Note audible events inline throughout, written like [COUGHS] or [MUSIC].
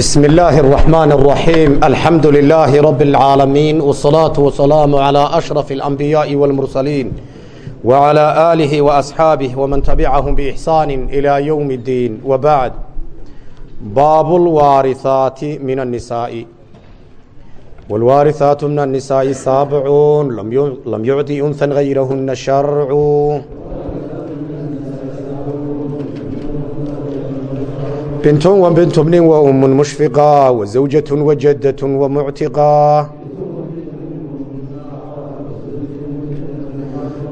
بسم الله الرحمن الرحيم الحمد لله رب العالمين والصلاة والسلام على أشرف الأنبياء والمرسلين وعلى آله وأصحابه ومن تبعهم بإحسان إلى يوم الدين وبعد باب الوارثات من النساء والوارثات من النساء سابعون لم يعطي أنثى غيرهن شرع بنت وبنت ابن وأم مشفقة وزوجة وجدة ومعتقة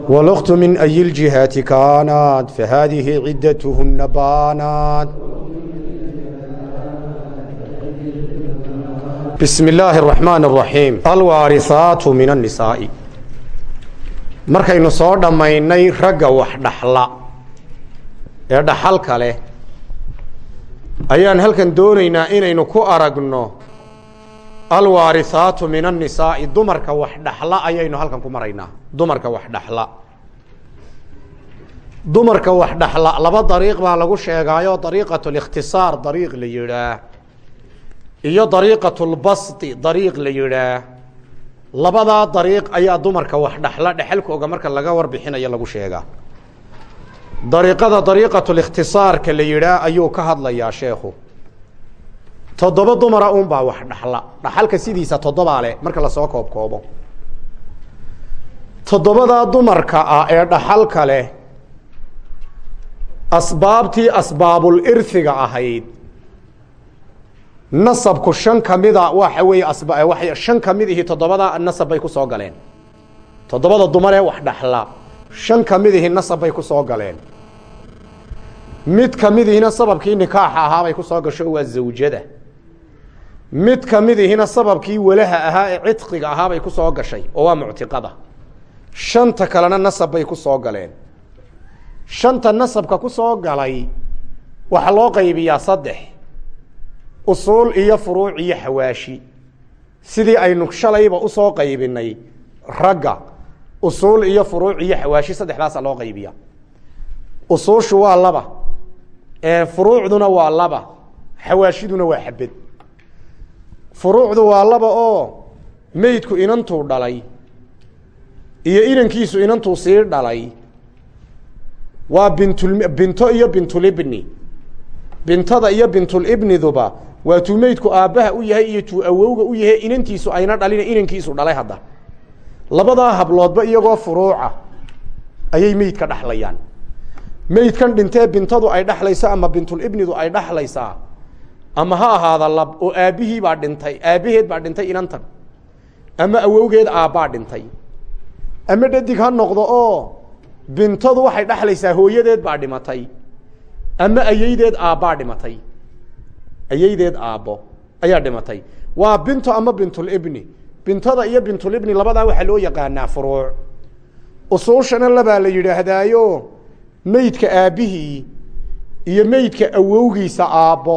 والأخت من أي الجهات كانت فهذه عدتهن بانات بسم الله الرحمن الرحيم الوارثات من النساء markaynu soo dhammaynay ragga wax dhaxla ee dhaxalka leh ayaan halkan doonaynaa inaynu ku aragno alwaarihaatu min annisaa'i dumarka wax dhaxla ayaynu halkan ku maraynaa. Dumarka wax dhaxla. Dumarka wax dhaxla laba dariiq baa lagu sheegaayo dariiqat likhtisaar dariiq la yidhaah iyo dariiqat lbasti dariiq la yidhaah. Labadaa dariiq ayaa dumarka wax dhaxla dhexalkooga marka laga warbixinayo lagu sheegaa dariiqada dariiqatulikhtisaarka la yidhaah ayuu ka hadlayaa sheekhu. Toddoba dumara unbaa wax dhaxla. Dhaxalka sidiisa toddobaa leh marka la soo koob koobo toddobadaa dumarka ah ee dhaxalka leh asbaabtii asbaabul irhiga ahayd. Nasabku shan kamida waxa weeye wa shan ka mid ihi toddobada nasab bay ku soo galeen. Toddobada dumar wax dhaxla shan ka mid ihi nasab bay ku soo galeen. Mid ka mid ihina sababkii nikaaxa ahaa bay ku soo gasho waa zawjada. Mid ka mid ihina sababkii walaha ahaa ee cidqiga ahaa bay ku soo gashay oo waa muctiqada. Shanta kalena nasab bay ku soo galeen. Shanta nasabka ku soo galay waxaa loo qaybiyaa saddex usuul iyo furuuc iyo xawaashi. Sidii aynu shalayba u soo qaybinay ragga usuul iyo furuuc iyo xawaashi saddexdaasa loo qaybiya usuushu waa laba furuucduna waa laba xawaashiduna waa xabed furuucdu waa laba oo meydku inantuu dhalay iyo inankiisu inantuu sii dhalay. Waa bintul binto iyo bintulibni bintada iyo bintulibniduba waa tuu meydku aabbaha u yahay iyo tuu awowga u yahay inantiisu ayna dhalina inankiisu dhalay hadda labadaa habloodba iyagoo furuuca ayay meydka dhexlayaan meydkan dhintee bintadu ay dhexlayso ama bintulibnidu ay dhexlaysaa ama ha ahaada lab oo aabbihii baa dhintay aabbaheed baa dhintay inantan ama awowgeed aabbaa dhintay. Ama dhadig ha noqdo oo bintadu waxay dhexlaysaa hooyadeed baa dhimatay ama ayeydeed aabbaa dhimatay. Ayeydeed aabbo ayaa dhimatay. Waa binto ama bintulibni bintada iyo bintulibni labadaa waxaa loo yaqaanaa furuuc. Usuushana labaa la yidhaahdaayo meydka aabbihii iyo meydka awowgiisa aabbo.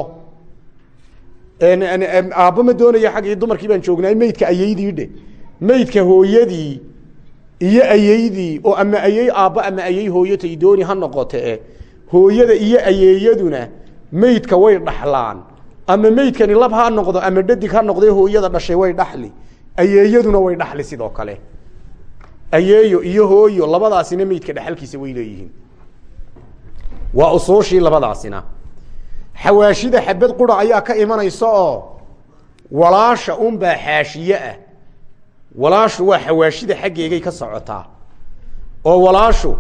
Aabbo ma doonaya xaggii dumarkii baan joognay meydka ayeydii dhe. Meydka hooyadii iyo ayeydii oo ama ayey aabbo ama ayey hooyatay dooni ha noqote hooyada iyo ayeeyaduna meydka way dhaxlaan. Ama meydkani lab ha noqdo ama dhadig ha noqde hooyada dhashay way dhaxli ayeeyaduna way dhaxli sidoo kale. Ayeeyo iyo hooyo labadaasina meydka dhexalkiisa way leeyihiin. Waa usuushii labadaasina. Xawaashida xabad qura ayaa ka imanaysa oo walaasha unbaa xaashiye ah. Walaashu waa xawaashida xaggeegay ka socotaa. Oo walaashu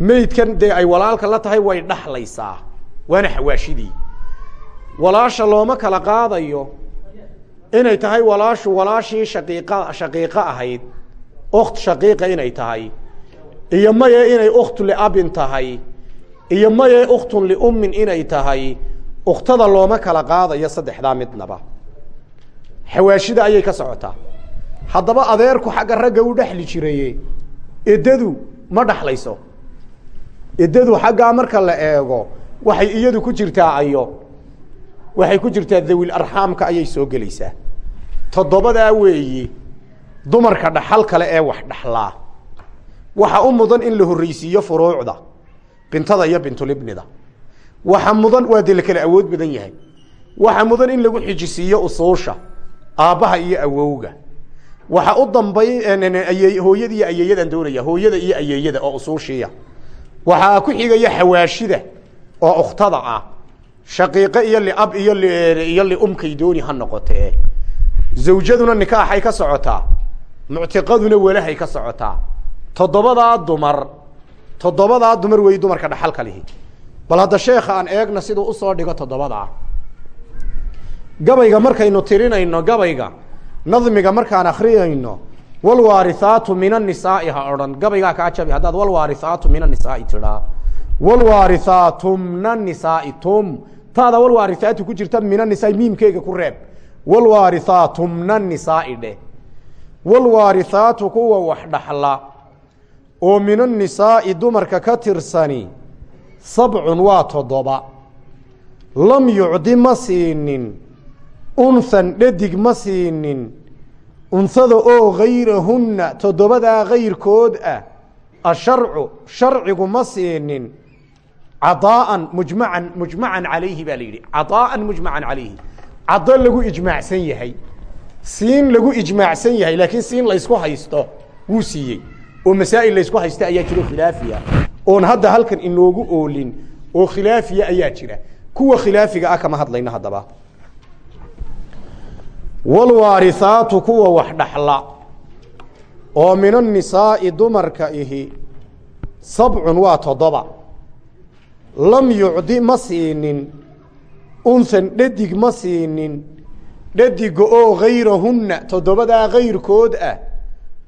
meydkan dee ay walaalka la tahay way dhaxlaysaa. Waana xawaashidii. Walaasha looma kala qaadayo inay tahay walaashu walaashii shaqiiqa shaqiiqo ahayd. Okt shaqiiqa inay tahay. Iyo maye inay ukhtu liabin tahay. Iyo maye ukhtun liummin inay tahay. Ukhtada looma kala qaadayo saddexdaa midnaba. Xawaashida ayay ka socotaa. Haddaba adeerku xagga ragga u dhexli jiraye eddadu ma dhaxlayso. Eddadu xaggaa marka la eego waxay iyadu ku jirtaa ayo waxay ku jirtaa dawil arxaamka ayay soo gelaysaa. Toddobadaa weeyi dumarka dhaxal kale ee wax dhaxlaa. Waxa u mudan in la horreysiiyo furuucda bintada iyo bintulibnida waxa mudan waa dee la kala awood badan yahay. Waxa mudan in lagu xijisiiyo usuusha aabbaha iyo awowga. Waxa u dambay hooyada iyo ayeeyadaan doonaya hooyada iyo ayeeyada oo usuushiiya waxaa ku xigaya xawaashida oo ukhtada ah shaqiiqe iyo liab iyo iyo liumkay dooni ha noqotee zawjaduna nikaaxay ka socotaa muctiqaduna welahay ka socotaa toddobadaa dumar toddobadaa dumar wey dumarka dhaxalka lihi. Bal hadda sheekha aan eegna siduu u soo dhigo toddobadaa gabayga markaynu tirinayno gabayga nadmiga markaan akriyayno walwaarihaatu min anisaai ha odhan. Gabaygaa kaa jabi haddaad walwaarihaatu min anisaai tidhaa walwaarihaatu min taada walwaarihaatu ku jirta min anisaai miimkeega ku reeb walwaarihaatu min anisaai dheh kuwa wax dhaxla oo min annisaai dumarka ka tirsani sabcun waa toddoba lam yucdi ma siinin unhan dhadig ma siinin unhada oo gayrahunna toddobadaa gayrkood ah asharcu sharcigu ma siinin cadaaan mujmacan mujmacan calayhi baa la yidhi. Cadaaan mujmacan calayhi. Cado lagu ijmaacsan yahay siin lagu ijmaacsan yahay laakiin siin laysku haysto wuu siiyey. Oo masaa'il laysku haysta ayaa jiro khilaafiya. Oon hadda halkan inoogu oolin oo khilaafiya ayaa jira. Kuwa khilaafiga ah kama hadlayno haddaba. Walwaarihaatu kuwa wax dhaxla. Oo min annisaa'i dumarka ihi sabcun waa toddoba lam yucdi ma siinin unhan dhadig ma siinin dhadiga oo gayrahunna toddobadaa gayrkood ah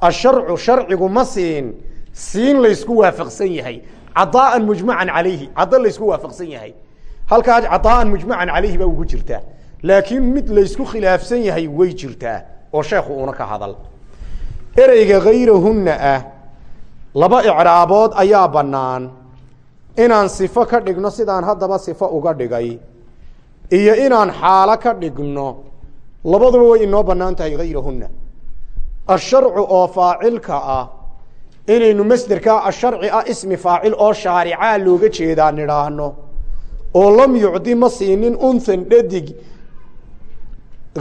asharcu sharcigu ma siin siin laysku waafaqsan yahay. Cadaaan mujmacan calayhi caddo laysku waafaqsan yahay. Halkaa cadaaan mujmacan calayhi baa ugu jirtaa laakiin mid laysku khilaafsan yahay way jirtaa oo sheekhu uuna ka hadal. Ereyga gayrahunna ah laba icraabood ayaa bannaan inaan sifo ka dhigno sidaan haddaba sifo uga dhigay iyo inaan xaalo ka dhigno labaduba way inoo bannaan tahay gayrahunna asharcu oo faacilka ah inaynu masderkaa asharci ah ismi faacil oo shaaricaa looga jeedaa nidhaahno oo lam yucdi ma siinin unhan dhadig.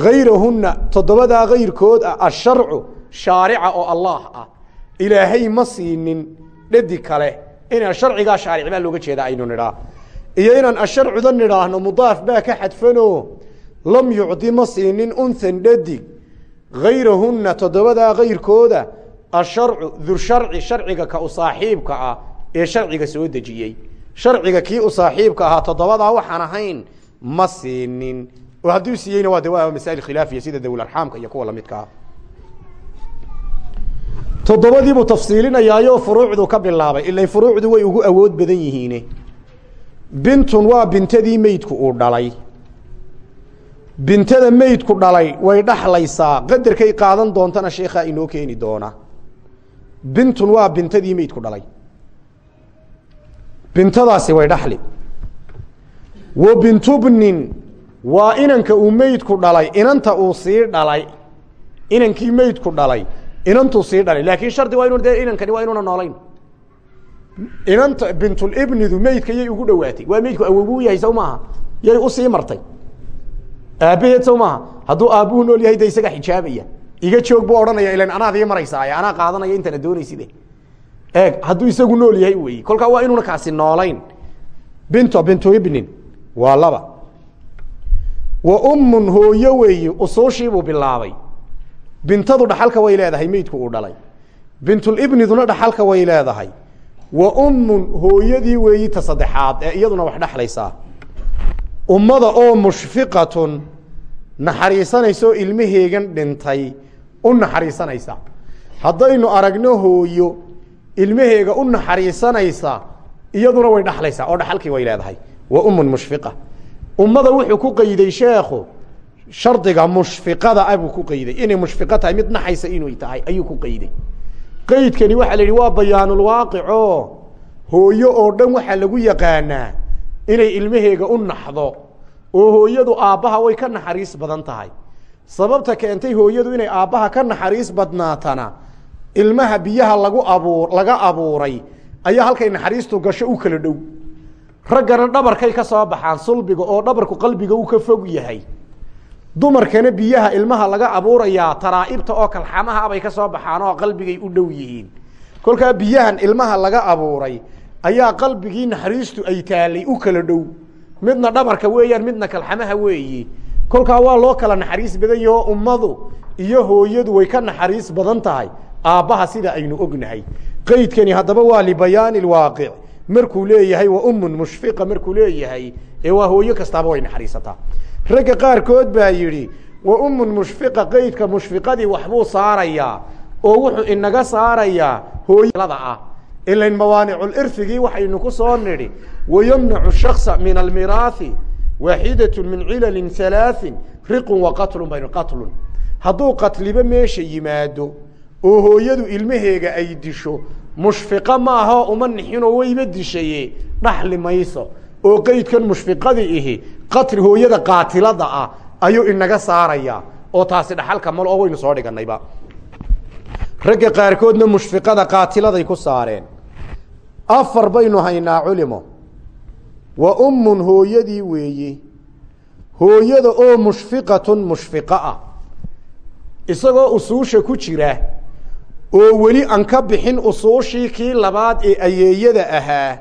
Gayrahunna toddobadaa gayrkood ah asharcu shaarica oo allah ah ilaahay ma siinin dhadig kale inaan sharcigaa shaaric baa looga jeedaa aynu nidhaa iyo inaan asharcuda nidhaahno mudaaf baa ka xadfano lam yucdi ma siinin unhan dhadig gayrahunna toddobadaa gayrkooda asharcu dursharci sharciga ka u saaxiibka ah ee sharciga soo dejiyey. Sharciga kii u saaxiibka ahaa toddobadaa waxaan ahayn ma siinin. Oo hadduu siiyeyna waa de waa masaa'il khilaafiya sida dawlarxaamka iyo kuwa lamidkaa toddobadiibuu tafsiilinayaayo furuucdu ka bilaabay. Ilan furuucdu way ugu awood badan yihiine. Bintun waa bintadii meydku uu dhalay. Bintada meydku dhalay way dhaxlaysaa. Qadarkay qaadan doontana sheekhaa inoo keeni doona. Bintun waa bintadii meydku dhalay. Bintadaasi way dhaxli. Wa bintubnin waa inanka uu meydku dhalay. Inanta uu sii dhalay. Inankii meydku dhalay inantuu sii dhalay laakiin shardi waa inu de inankani waa inuuna noolayn. Inanta bintulibnidu meydka yay ugu dhawaatay waa meydku awogu yahay saw maaha? Yay u sii martay. Aabbaheed saw maaha? Hadduu aabbuhu nool yahay de isaga xijaabaya. Iga joog buu odhanaya ilan anaad ii maraysaay anaa qaadanaya intana doonayside eeg hadduu isagu nool yahay wey kolkaa waa inuuna kaasi noolayn. Binto bintu ibnin waa laba. Wa ummun hooyo weeye usuushiibuu bilaabay bintadu dhaxalka way leedahay meydku uu dhalay. Bintulibniduna dhaxalka way leedahay. Wa ummun hooyadii weeyi ta saddexaad ee iyaduna wax dhexlaysaa ummada oo mushfiqatun naxariisanaysoo ilmaheegan dhintay u naxariisanaysa. Haddaynu aragno hooyo ilmaheega u naxariisanaysa iyaduna way dhaxlaysaa oo dhaxalkii way leedahay. Wa ummun mushfiqa. Ummada wuxuu ku qayday sheekhu shardiga mushfiqada ah buu ku qayday. Inay mushfiqo tahay mid naxaysa inay tahay ayuu ku qayday. Qaydkani waxaa la yidhi waa bayaanulwaaqico hooyo oo dhan waxaa lagu yaqaanaa inay ilmaheega u naxdo oo hooyadu aabbaha way ka naxariis badan tahay. Sababta keentay hooyadu inay aabbaha ka naxariis badnaatana ilmaha biyaha lagu abuur laga abuuray ayaa halkay naxariistu gasho u kala dhow. Raggana dhabarkay ka soo baxaan sulbiga oo dhabarku qalbiga uu ka fog yahay dumarkana biyaha ilmaha laga abuurayaa taraa'ibta oo kalxamaha bay ka soo baxaan oo qalbigay u dhow yihiin. Kolkaa biyahan ilmaha laga abuuray ayaa qalbigii naxariistu ay taalay u kala dhow. Midna dhabarka weeyaan midna kalxamaha weeyi. Kolkaa waa loo kala naxariis badan yaho ummadu iyo hooyadu way ka naxariis badan tahay. Aabbaha sida aynu ognahay. Qeydkani haddaba waa libayaani lwaaqic markuu leeyahay wa ummun mushfiqa markuu leeyahay ee waa hooyo kastaaba way naxariisataa ragga qaarkood baa yidhi wa ummun mushfiqa qeydka mushfiqadii waxbuu saarayaa oo wuxuu inaga saarayaa hooyada ah. Ilan mawaaniculirfigii waxaynu ku soo nidhi wayamnacu shaksa min almiraahi waaxidatun min cilalin halaaثin riqun wa qatlun baynu qatlun. Hadduu qatliba meesha yimaado oo hooyadu ilmaheega ay disho mushfiqa maaha uma nixinoo wayba dishaye dhaxli mayso oo qeydkan mushfiqadii ihi qatli hooyada qaatilada ah ayuu inaga saarayaa oo taasi dhaxalka mal oo waynu soo dhiganayba ragga qaarkoodna mushfiqada qaatiladay ku saareen. Afar baynu haynaa culimo. Wa ummun hooyadii weeyi. Hooyada oo mushfiqatun mushfiqa ah. Isagoo usuusha ku jira oo weli aan ka bixin usuushii kii labaad ee ayeeyada ahaa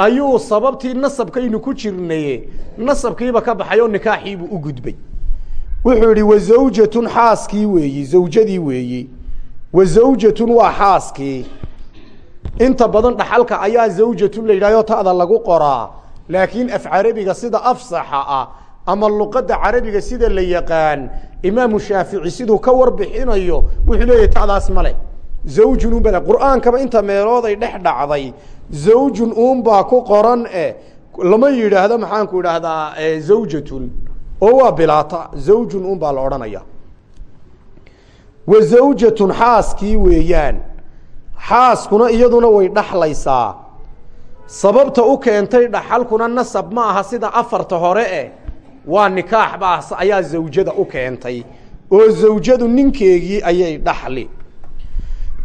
ayuu sababtii nasabkaynu ku jirnaye nasabkiiba ka baxay oo nikaaxiibuu u gudbay. Wuxuu idhi wa xaaskii weeyi. Zawjadii weeyi. Wa waa xaaskii. Inta badan dhaxalka ayaa zawjatun la yidhahyo ta'da lagu qoraa. Laakiin af carabiga sida afsaxa ah ama luqadda carabiga sida la yaqaan imaamu shaafici siduu ka warbixinayo wuxuu leeyahy ta'daas male zawjun un bale qur'aankaba inta meelooday dhex dhacday. Zawjun uunbaa ku qoran e lama yidhaahdo maxaanku idhaahdaa zawjatun oo waa bilaata. Zawjun un baa la odhanaya wa zawjatun xaaskii weeyaan. Xaaskuna iyaduna way dhaxlaysaa. Sababta u keentay dhaxalkuna nasab ma aha sida afarta hore eh waa nikaax baa ayaa zawjada u keentay. Oo zawjadu ninkeegii ayay dhaxli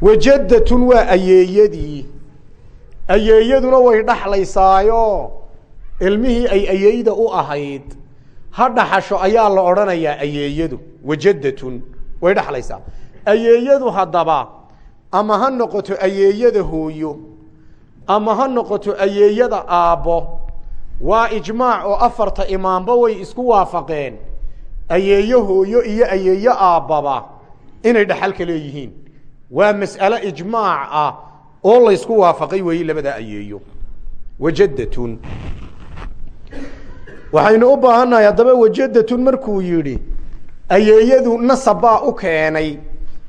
wajaddatun waa ayeeyadii. Ayeeyaduna way dhaxlaysaayo. Ilmihii ay ayeyda u ahayd. Ha dhaxasho ayaa la odhanayaa ayeeyadu. Wajaddatun way dhaxlaysaa. Ayeeyadu haddaba ama ha noqoto ayeeyada hooyo ama ha noqoto ayeeyada aabbo waa ijmaac oo afarta imaamba way isku waafaqeen. Ayeeyo hooyo iyo ayeeyo aabbaba inay dhaxalka leeyihiin waa mas'alo ijmaac ah oo laysku waafaqay weeye labada ayeeyo. Wajaddatun. Waxaynu u baahannahay haddaba wajaddatun markuu yidhi ayeeyadu nasab baa u keenay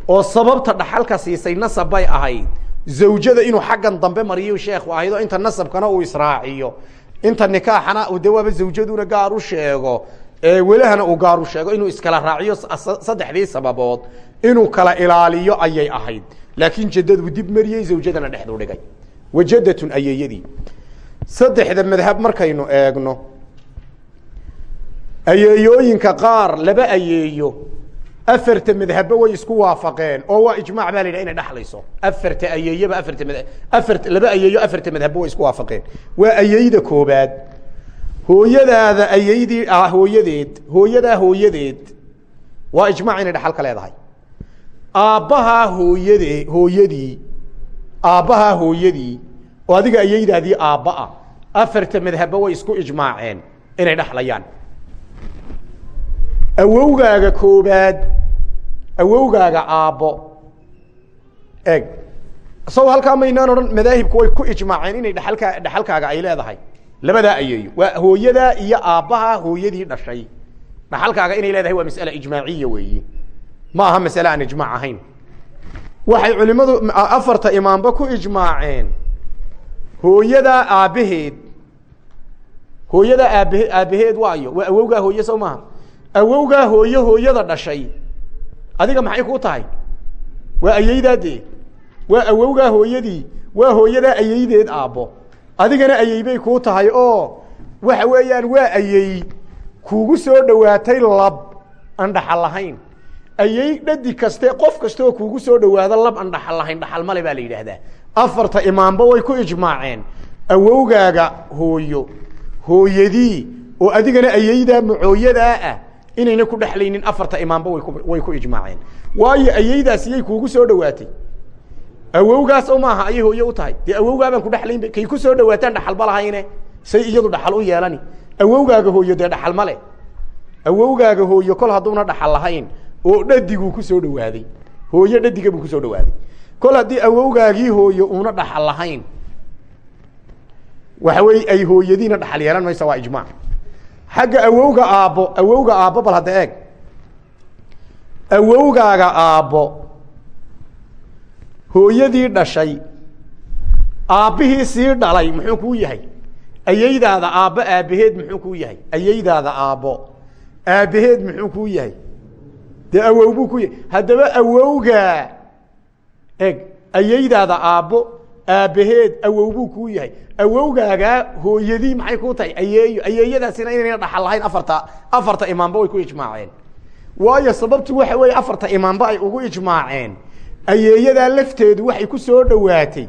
oo sababta dhaxalka siisay nasab bay ahayd. Zawjada inuu xaggan dambe mariyo sheekhu ahayd inta nasabkana uu israaciyo. Inta nikaaxana de waaba zawjaduna gaar u sheego welahana uu gaar u sheego inuu iskala raaciyo saddexdii sababood inuu kala ilaaliyo ayay ahayd. Laakiin jaddadu dib mariyey zawjadana dhexdu dhigay. Wajaddatun ayeeyadii saddexda madhab markaynu eegno ayeeyooyinka qaar laba ayeeyo afarta madhabba way isku waafaqeen oo waa ijmaac baa la yidhaha inay dhaxlayso. Afarta ayeeyaba afarta mad afart laba ayeeyo afarta madhabba way isku waafaqeen. Waa ayeyda koobaad. Hooyadaada ayeydii ah hooyadeed hooyadaa hooyadeed waa ijmaac inay dhaxal ka leedahay aabbahaa hooyade hooyadii aabbahaa hooyadii oo adiga ayeydaadii aabba ah afarta madhabba way isku ijmaaceen inay dhaxlayaan. Awowgaaga koobaad awowgaaga aabbo. Eg isagoo halkaa maynaan odhan madaahibku way ku ijmaaceen inay dhaxalkaa dhaxalkaaga ay leedahay. Labadaa ayeeyo waa hooyadaa iyo aabbaha hooyadii dhashay. Dhaxalkaaga inay leedahay waa mas'ale ijmaaciya weeyi ma aha masale aan ijmaac ahayn. Waxay culimadu afarta imaamba ku ijmaaceen. Hooyadaa aabbaheed hooyadaa aabhe aabbaheed waayo waa awowgaa hooye sow maaha? Awowgaa hooye hooyada dhashay. Adiga maxay kuu tahay? Waa ayeydaa dee waa awowgaa hooyadii? Waa hooyadaa ayeydeed aabbo. Adigana ayeybay kuu tahay oo waxa weeyaan waa ayey kuugu soo dhowaatay lab aan dhaxal lahayn ayey dhadi kaste qof kastaoo kuugu soo dhowaado lab aan dhaxal lahayn dhaxal male baa la yidhaahdaa. Afarta imaamba way ku ijmaaceen. Awowgaaga hooyo hooyadii oo adigana ayeydaa macooyadaa ah inayna ku dhexlaynin afarta imaamba way ku ijmaaceen. Waayo ayeydaas iyay kuugu soo dhawaatay awowgaas maaha ayay hooye u tahay. Dee awowgaabaan ku dhexlaynba kay ku soo dhawaataan dhaxalba lahayne? Say iyadu dhaxal u yeelani. Awowgaaga hooyo dee dhaxal ma leh. Awowgaaga hooyo kol hadduuna dhaxal lahayn oo dhadiguu ku soo dhawaaday. Hooyo dhadiga buu ku soo dhawaaday. Kol haddii awowgaagii hooyo uuna dhaxal lahayn waxa weye ay hooyadiina dhaxal yeelan maysa waa ijmaac xagga awowga aabbo awowga aabbo bal hadda eeg. Awowgaaga aabbo hooyadii dhashay aabbihii sii dhalay muxuu kuu yahay? Ayeydaada aabbo aabbaheed muxuu kuu yahay? Ayeydaada aabbo aabbaheed muxuu kuu yahay dee awow buu ku yahay haddaba awowgaa eg ayeydaada aabbo aabbaheed awow buu kuu yahay. Awowgaagaa hooyadii maxay kuu tahay? Ayeeyo ayeeyadaasina inayna dhaxal lahayn afarta afarta imaamba way ku ijmaaceen. Waayo sababtu waxa weeye afarta imaamba ay ugu ijmaaceen. Ayeeyadaa lafteedu waxay ku soo dhowaatay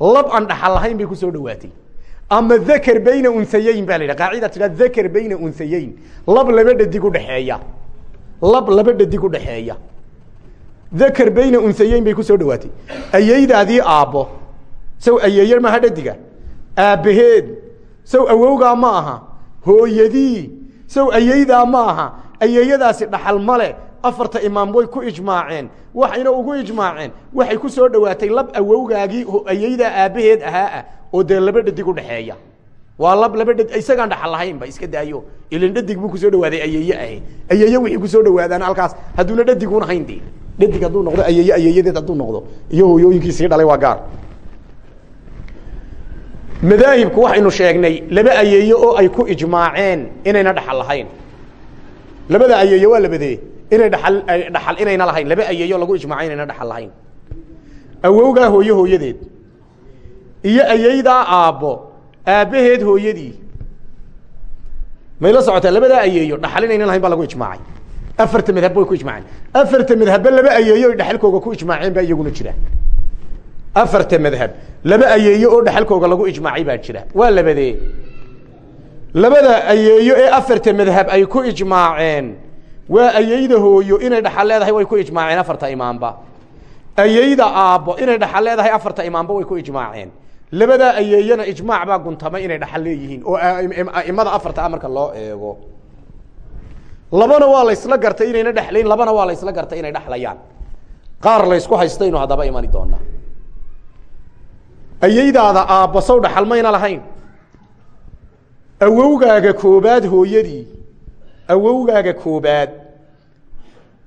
lab aan dhaxal lahayn bay ku soo dhowaatay ama dakr bayna unhayeyn ba la yidhaha. Qaacida tidha dakr bayna unhayeyn lab laba dhadig udhexeeya lab laba dhadig udhexeeya dakr bayna unhayeyn bay ku soo dhowaatay ayeydaadii aabbo. Saw ayeeye maaha dhadiga aabbaheed. Saw awowgaa ma aha? Hooyadii. Saw ayeydaa ma aha? Ayeeyadaasi dhaxal male afarta imaam way ku ijmaaceen. Waxayna ugu ijmaaceen. Waxay ku soo dhowaatay lab awowgaagii ayeydaa aabbaheed ahaa ah oo dee laba dhadig udhexeeya waa lab laba dha isagaan dhaxal lahaynba iska daayo. Ilan dhadig buu ku soo dhawaaday ayeeye ahe ayeeye wixii ku soo dhawaadaan halkaas hadduuna dhadiguun hayn de dhadig hadduu noqdo ayeeye ayeeyadeed hadduu noqdo. Iyo hooyooyinkii sii dhalay waa gaar. Madaahibku waxaynu sheegnay laba ayeeye oo ay ku ijmaaceen inayna dhaxal lahayn. Labada ayeeye waa labadee. Inay dhaal dhaxal inayna lahayn. Laba ayeeyo lagu ijmaacay inayna dhaxal lahayn. Awowgaa hooye hooyadeed. Iyo ayeydaa aabbo aabbaheed hooyadii. May la socotaa labadaa ayeeyo dhaxal inayna lahayn baa lagu ijmaacay. Afarta madhab way ku ijmaaceen. Afarta madhabba laba ayeeyo dhaxalkooga ku ijmaaceen baa iyaguna jira. Afarta madhab laba ayeeyo oo dhaxalkooga lagu ijmaacay baa jira. Waa labadee labada ayeeyo ee afarta madhab ay ku ijmaaceen waa ayeyda hooyo inay dhaxal leedahay way ku ijmaaceen afarta imaamba. Ayeyda aabbo inay dhaxal leedahay afarta imaamba way ku ijmaaceen labadaa ayeeyana ijmaac baa guntamay inay dhaxal leeyihiin oo aimada afarta a marka loo eego. Labana waa laysla gartay inayna dhexlayn labana waa laysla gartay inay dhexlayaan qaar laysku haystaynu haddaba imani doonaa ayeydaada aabbo saw dhaxal mayna lahayn. Awowgaaga koobaad hooyadii awowgaaga koobaad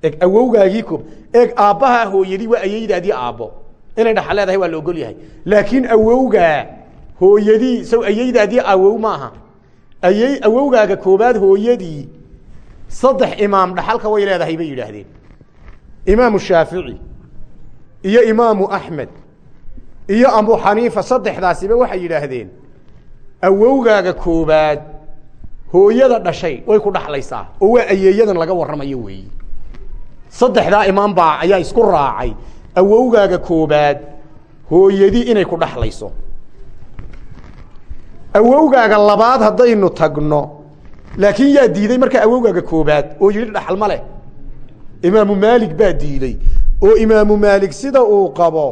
eg awowgaagii koob eeg aabbaha hooyadii waa ayeydaadii aabbo inay dhaxal leedahay waa la ogol yahay. Laakiin awowgaa hooyadii saw ayeydaadii awow maaha ayey awowgaaga koobaad hooyadii saddex imaam dhaxalka way leedahay bay yidhaahdeen. Imaamu shaafici iyo imaamu axmed iyo abu xaniifa saddexdaasiba waxay yidhaahdeen awowgaaga koobaad hooyada dhashay way ku dhaxlaysaa. Oo waa ayeeyadan laga warramayo weeyi. Saddexdaa imaam baa ayaa isku raacay awowgaaga koobaad hooyadii inay ku dhaxlayso. Awowgaaga labaad haddaynu tagno laakiin yaa diiday markaa awowgaaga koobaad oo yidhi dhaxal ma leh. Imaamu maalig baa diiday oo imaamu maalig sida uu qabo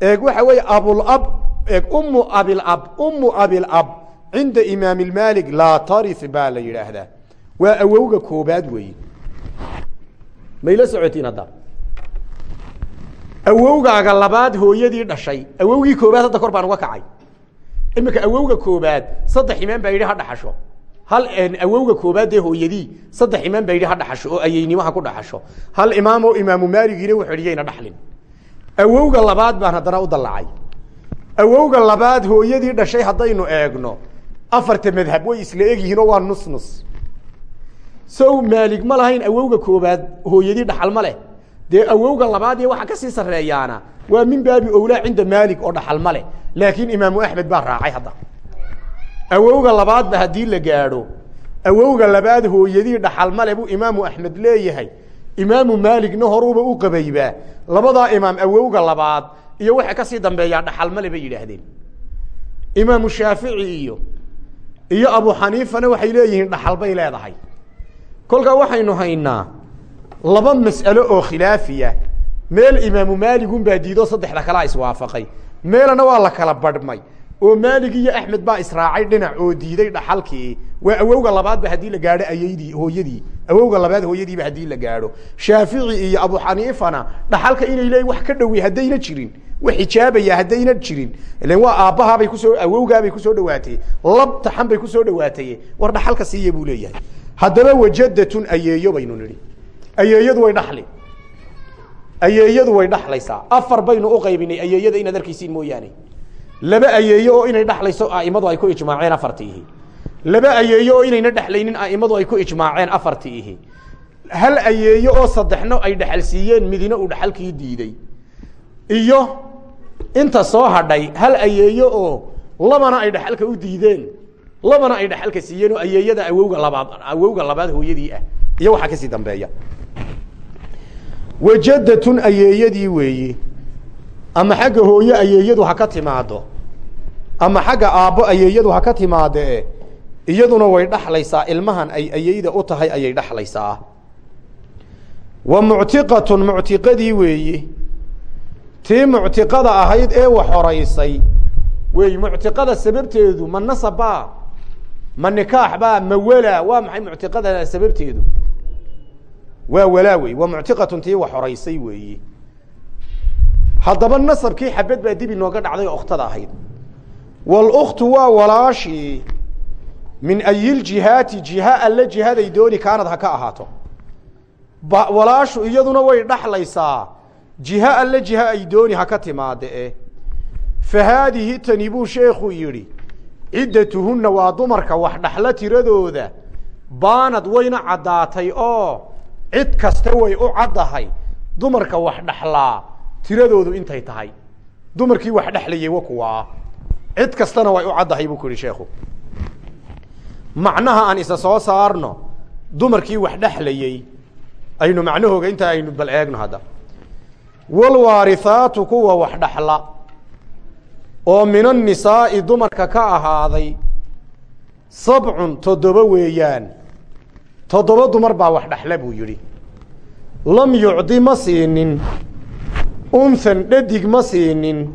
eeg waxa weeye abulab eeg ummu abilab ummu abilab cinda imaam maalig laa tari baa la yidhaahdaa. Waa awowga koobaad weeye. Mayla socotiin hadda awowgaaga labaad hooyadii dhashay. Awowgii koobaad hadda kor baan uga kacay. Imika awowga koobaad saddex imaan baa yidhi ha dhaxasho. Hal awowga koobaad ee hooyadii saddex imaan baa yidhi ha dhaxasho oo ayeynimaha ku dhaxasho. Hal imaam oo imaamu maaligiina wuxuu yidhi yayna dhaxlin. Awowga labaad baan haddana u dallacay. Awowga labaad hooyadii dhashay haddaynu eegno afarta madhab way isla egyihiin oo waa nus nus sow maalig ma lahayn awowga koobaad hooyadii dhaxal ma leh dee awowga labaad iyo waxa ka sii sarreeyaana waa min baabi owlaa cinda maalig oo dhaxal ma laakiin imaamu axmed baa raacay hadda. Awowga labaadba haddii la gaadho awowga labaad hooyadii dhaxal male buu imaamu axmed leeyahay. Imaamu maaligna horuuba u qabaybaa. Labadaa imaam awowga labaad iyo waxa ka sii dambeeyaa dhaxal male bay yidhaahdeen. Imaamu shaafici iyo iyo abu xaniifana waxay leeyihiin dhaxal bay leedahay. Kolkaa waxaynu haynaa laba mas'alo oo khilaafiya. Meel imaamu maaligun baa diido saddexda kalaa iswaafaqay. Meelana waa la kala badhmay. Oo maalig iyo axmed baa israacay dhinac oo diiday dhaxalkii. Waa awowga labaadba haddii la gaadho ayaydii hooyadii. Awowga labaad hooyadiiba haddii la gaadho. Shaafici iyo abu xaniifana dhaxalka inay leeyiin wax ka dhowi haddayna jirin. Wax xijaabaya haddayna jirin. Ilan waa aabbahaabay ku soo awowgaabay ku soo dhawaatay. Lab taxan bay ku soo dhawaatay. War dhaxalka siiya buu leeyahay. Haddaba wajadatun ayeeyo baynu nidhi ayeeyadu way dhaxli. Ayeeyadu way dhaxlaysaa afar baynu u qaybinay ayeeyada inaad arkaysiin mooyaane. Laba ayeeyo oo inay dhaxlayso aimadu ay ku ijmaaceen afartiihi laba ayeeyo oo inayna dhexlaynin aimadu ay ku ijmaaceen afartiihi hal ayeeyo oo saddexno ay dhexal siiyeen midina uu dhaxalkii diiday. Iyo inta soo hadhay hal ayeeyo oo labana ay dhaxalka u diideen labana ay dhaxalka siiyeen oo ayeeyada awowga labaad awowga labaad hooyadii ah. Iyo waxaa ka sii dambeeya wajadatun ayeeyadii weeyi. Ama xagga hooye ayeeyadu ha ka timaado ama xagga aabbo ayeeyadu ha ka timaadee iyaduna way dhaxlaysaa. Ilmahan ay ayeyda u tahay ayay dhaxlaysaa. Wa muctiqatun muctiqadii weeyi. Tii muctiqada ahayd ee wax horaysay weeyi muctiqada sababteedu ma nasabbaa ma nikaax baa ma walaa waa maxay muctiqada sababteedu waa walaa wey waa muctiqatun tii wax horaysay weeyi. Haddaba nasabkii xabad baa dib inooga dhacday oo okhtada ahayd. Wاlktu waa walaashii min ayiljihaati jiha alle jihaday dooni kaanad ha ka ahaato. Walaashu iyaduna way dhaxlaysaa jiha alle jiha ay dooni ha ka timaade fa haadihi tani buu sheekhu yidhi ciddatuhunna waa dumarka wax dhaxlo tiradooda baanad wayna caddaatay oo cid kasta way u caddahay dumarka wax dhaxlaa tiradoodu intay tahay. Dumarkii wax dhexlayay wa kuwaa cid kastana way u caddahay buu ku yihi sheekhu. Macnaha aan isa soo saarno dumarkii wax dhexlayey aynu macnahooga intaa aynu bal eegno hadda. Walwaarihaatu kuwa wax dhaxla oo min annisaa'i dumarka ka ahaaday sabcun toddoba weeyaan toddoba dumar baa wax dhaxla buu yidhi. Lam yucdi ma siinin. Unhan dhadig ma siinin.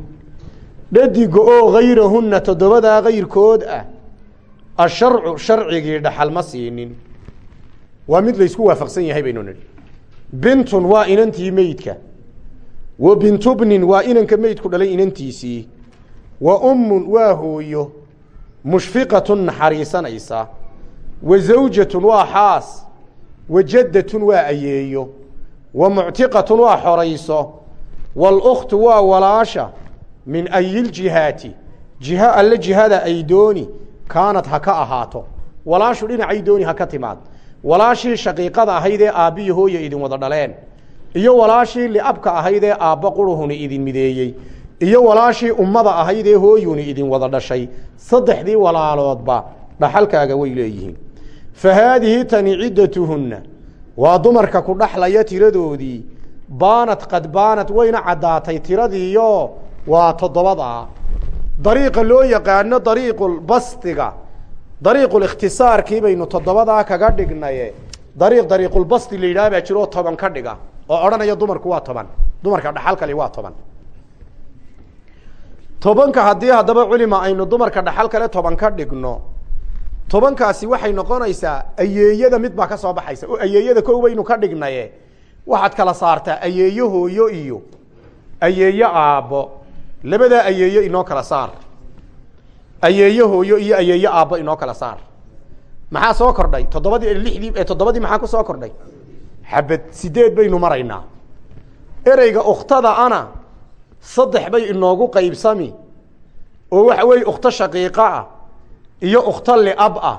Dhadiga oo gayrahunna toddobadaa kayrkood ah asharcu sharcigii dhaxal ma siinin. Waa mid laysku waafaqsan yahay baynu nidhi. Bintun waa inantii meydka. Wa bintubnin waa inanka meydku dhalay inantiisii. Wa ummun waa hooyo. Mushfiqatun naxariisanaysa wa zawjatun waa xaas. Wa jaddatun waa ayeeyo. Wa muctiqatun waa xorayso. Wاlkhtu waa walaasha min ayiljihaati jiha alle jihada ay dooni kaanad ha ka ahaato. Walaashu dhinacay dooni ha ka timaad. Walaashii shaqiiqada ahayd ee aabbiyi hooya idin wada dhaleen. Iyo walaashii liabka ahayd ee aabba quruhuni idin mideeyey. Iyo walaashii ummada ahayd ee hooyuni idin wada dhashay. Saddexdii walaaloodba dhaxalkaaga way leeyihiin fa haadihi tani ciddatuhunna waa dumarka ku dhaxlaya tiradoodii. baanad qad baanad wayna caddaatay tiradiiyo waa toddobada. dariiqa loo yaqaano dariiqulbastiga dariiqulikhtisaarkii baynu toddobadaa kaga dhignaye. dariiq dariiqulbasti la yidhaha baa jiroo toban ka dhiga. oo odhanaya dumarku waa toban. dumarka dhaxal kale waa toban. tobanka haddii haddaba culima aynu dumarka dhaxal kale toban ka dhigno tobankaasi waxay noqonaysaa ayeeyada mid baa ka soo baxaysa. Oo ayeeyada kow baynu ka dhignaye waxaad kala saartaa ayeeyo hooyo iyo ayeeyo aabbo. Labadaa ayeeyo inoo kala saar. Ayeeyo hooyo iyo ayeeyo aabbo inoo kala saar. Maxaa soo kordhay? Toddobadii lixdii toddobadii maxaa ku soo kordhay? Xabad sideed baynu maraynaa. Ereyga ukhtada ana saddex bay inoogu qaybsami. Oo waxa weeye ukhto shaqiiqa ah iyo ukhto liab ah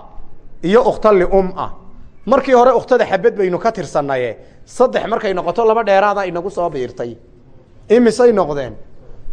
iyo ukhto lium ah markii hore ukhtada xabad baynu ka tirsanaye saddex markay noqoto laba dheeraada inagu soo biirtay. Imisay noqdeen.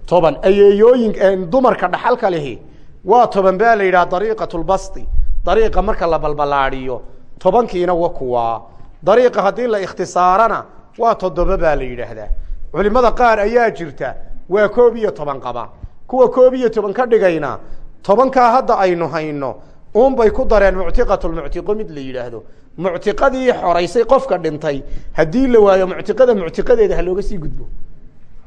Toban ayeeyooyin dumarka dhaxalka lihi waa toban baa la yidhaha dariiqatulbasti dariiqa marka la balbalaadiyo tobankiina wa kuwaa dariiqa haddii la ikhtisaarana waa toddoba baa la yidhaahdaa. Culimada qaar ayaa jirta waa koob iyo toban qaba. Kuwa koob iyo toban ka dhigayna tobankaa hadda aynu hayno unbay ku dareen muctiqatulmuctiqo mid la yidhaahdo. Muctiqadii xoraysay qofka dhintay haddii la waayo muctiqada muctiqadeeda ha looga sii gudbo.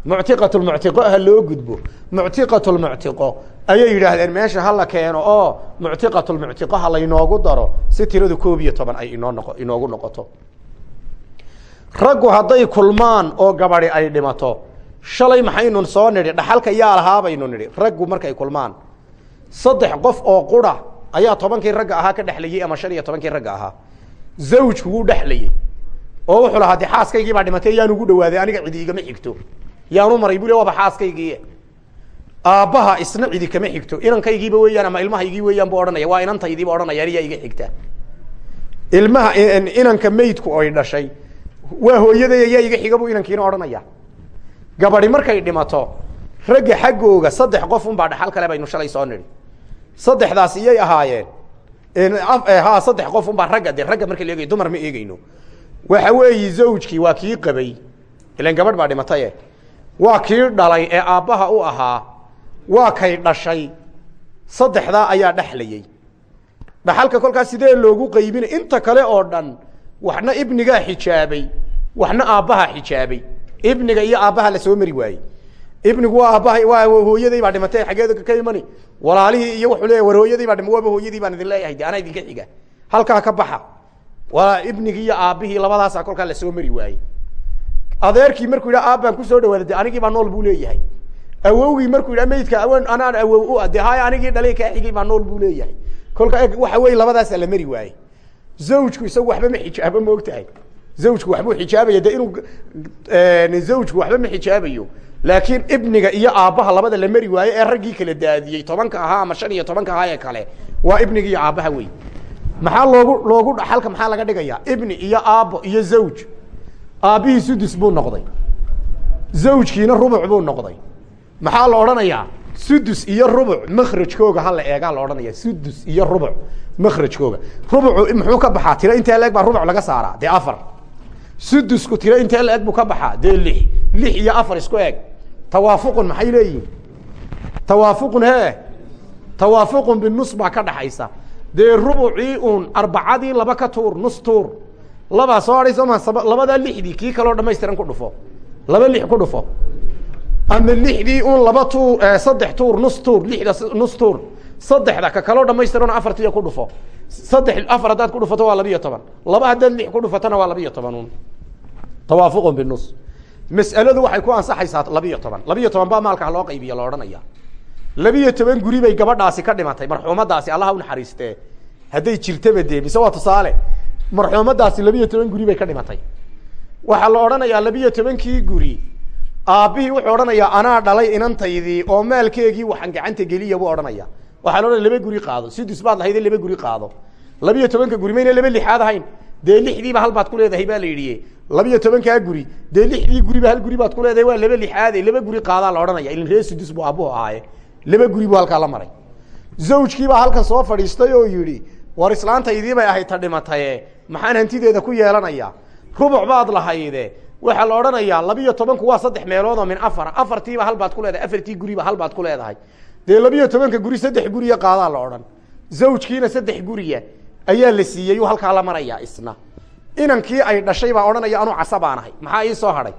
Muctiqatulmuctiqo ha loo gudbo. Muctiqatulmuctiqo ayay yidhaahdeen meesha hala keeno oo muctiqatulmuctiqo ha laynoogu daro. Si tiradu koob iyo toban ay inoo noqo inoogu noqoto. Raggu hadday kulmaan oo gabadi ay dhimato shalay maxaynu soo nidhi dhaxalka yaa lahaa baynu nidhi raggu markay kulmaan saddex qof oo qura ayaa tobankii ragga ahaa ka dhexlayey ama shan iyo tobankii ragga ahaa. Zawjku wuu dhexlayey oo wuxuu lahaa de xaaskaygii baa dhimatay yaan ugu dhawaaday aniga cidi igama xigto. Yaanu maray bu le waaba xaaskaygii aabbaha isna cidi kama xigto. Inankaygiiba weeyaan ama ilmahaygii weeyaan bu odhanaya. Waa inantaydiiba odhanaya aniyaa iga xigta. Ilmaha inanka maydku oy dhashay waa hooyaday ayaa iga xiga buu inankiina odhanaya. Gabadi markay dhimato ragga xaggooga saddex qof unbaa dhaxal kale baynu shalay soo nidhi saddexdaas iyay ahaayeen. Ha saddex qof unbaa ragga de ragga marka la dumar ma eegeyno waxa weeyi zawjkii waa kii qabay. Ilan gabadh baa dhimataye waa kii dhalay ee aabbaha u ahaa. Waa kay dhashay. Saddexdaa ayaa dhexlayey dhaxalka kolkaas sidee loogu qaybinay? Inta kale oo dhan waxna ibnigaa xijaabay waxna aabbaha xijaabay. Ibniga iyo aabbaha la soo mari waayey ibnigu waa aabbaha waa hooyaday baa dhimatay xaggeed ka imani walaalihii iyo wuxuu leeyahy war baa dhima hooyadii baan idin leeyahay de anaa idinka xiga. Ka baxa. Waa ibnigii iyo aabbihii labadaasaa kolkaa la soo mari waayey. Adeerkii markuu yidhaha aabbaan ku soo dhawaada de baa nool buu leeyahay. Awowgii markuu yidhaha maydka awen anaan awow u ah de haya dhalay kaa xigay baa nool buu leeyahay. Kolka waxa weye labadaasaa la mari waayey. Zawjku isagu waxba ma xijaabo ma og tahay zawjku waxbuu xijaabaya de inuu zawjku waxba ma xijaabayo laakiin ibniga iyo aabbaha labada la mari waayo ee raggii kala daadiyey tobanka ahaa ama shan iyo tobanka ahaa ee kale waa ibniga iyo aabbaha wey maxaa loogu loogu dhaxalka maxaa laga dhigaya? Ibni iyo aabbo iyo zawj. Aabbihii sudus buu noqday. Zawjkiina rubuc buu noqday. Maxaa la odhanayaa? Sudus iyo rubuc makrajkooga hala eegaa la odhanaya sudus iyo rubuc makrajkooga rubucu muxuu ka baxaa? Tiro intee la-eg baa rubuc laga saaraa? Dee afar. Sudusku tiro intee la-eg buu ka baxaa? Dee lix. Lix iyo afar isku eg tawaafuqun maxay leeyihiin tawaafuqun he tawaafuqun binus baa ka dhaxaysa. Dee rubucii uun arbacadii laba ka tuur nus tuur. Labaa soo hadhay soo ma labadaa lixdii kii kaloo dhamaystiran ku dhufo. Laba lix ku dhufo. Ama lixdii un laba tuur saddex tuur nus tuur lixda nus tuur. Saddexda ka kaloo dhamaystiran afartiya ku dhufo. Saddex afar haddaad ku dhufato waa labiiyo toban. Laba haddaad lix ku dhufatona waa labiiyo toban un tawaafuqun mas'aladu waxay ku ansaxaysaa labiiyo toban. Labiiyo toban baa maalka loo qaybiya la odhanaya labiiyo toban guri bay gabadhaasi ka dhimatay marxuumadaasi allaha u naxariistee. Hadday jirtaba dee mise waa tusaale. Marxuumadaasi labiiyo toban guri bay ka dhimatay. Waxaa la odhanayaa labiiyo tobankii guri. Aabbihii wuxuu odhanayaa anaa dhalay inantaydii oo maalkeegii waxaan gacanta geliya buu odhanaya. Waxaa la odhanaya laba guri qaado. Sidus baad lahayde laba guri qaado. Labiiyo tobanka guri mayna laba lixaad ahayn dee lixdiiba hal baad ku leedahay baa la yidhi. Labiiyo tobankaa guri. Dee lixdii guriba hal guri baad ku leedahay waa laba lixaade laba guri qaadaa la odhanaya. Ilin ree buu aabbuhu ahaaye. Laba guri buu halkaa la maray. Zawjkiibaa halkan soo fadhiistay oo yidhi war islaantaydii bay ahayd ta dhimataye maxaan hantideeda ku yeelanaya rubuc baad lahayde. Waxaa la odhanayaa labiiyo tobanku waa saddex meelood oo min afar. Afartiiba hal baad ku leedahay. Afartii guriba hal baad ku leedahay. Dee labiiyo tobanka guri saddex guriya qaadaa la odhan. Zawjkiina saddex guriya ayaa la siiyey u halkaa la marayaa isna. Inankii ay dhashay baa odhanaya anuu casa baan ahay. Maxaa ii soo hadhay?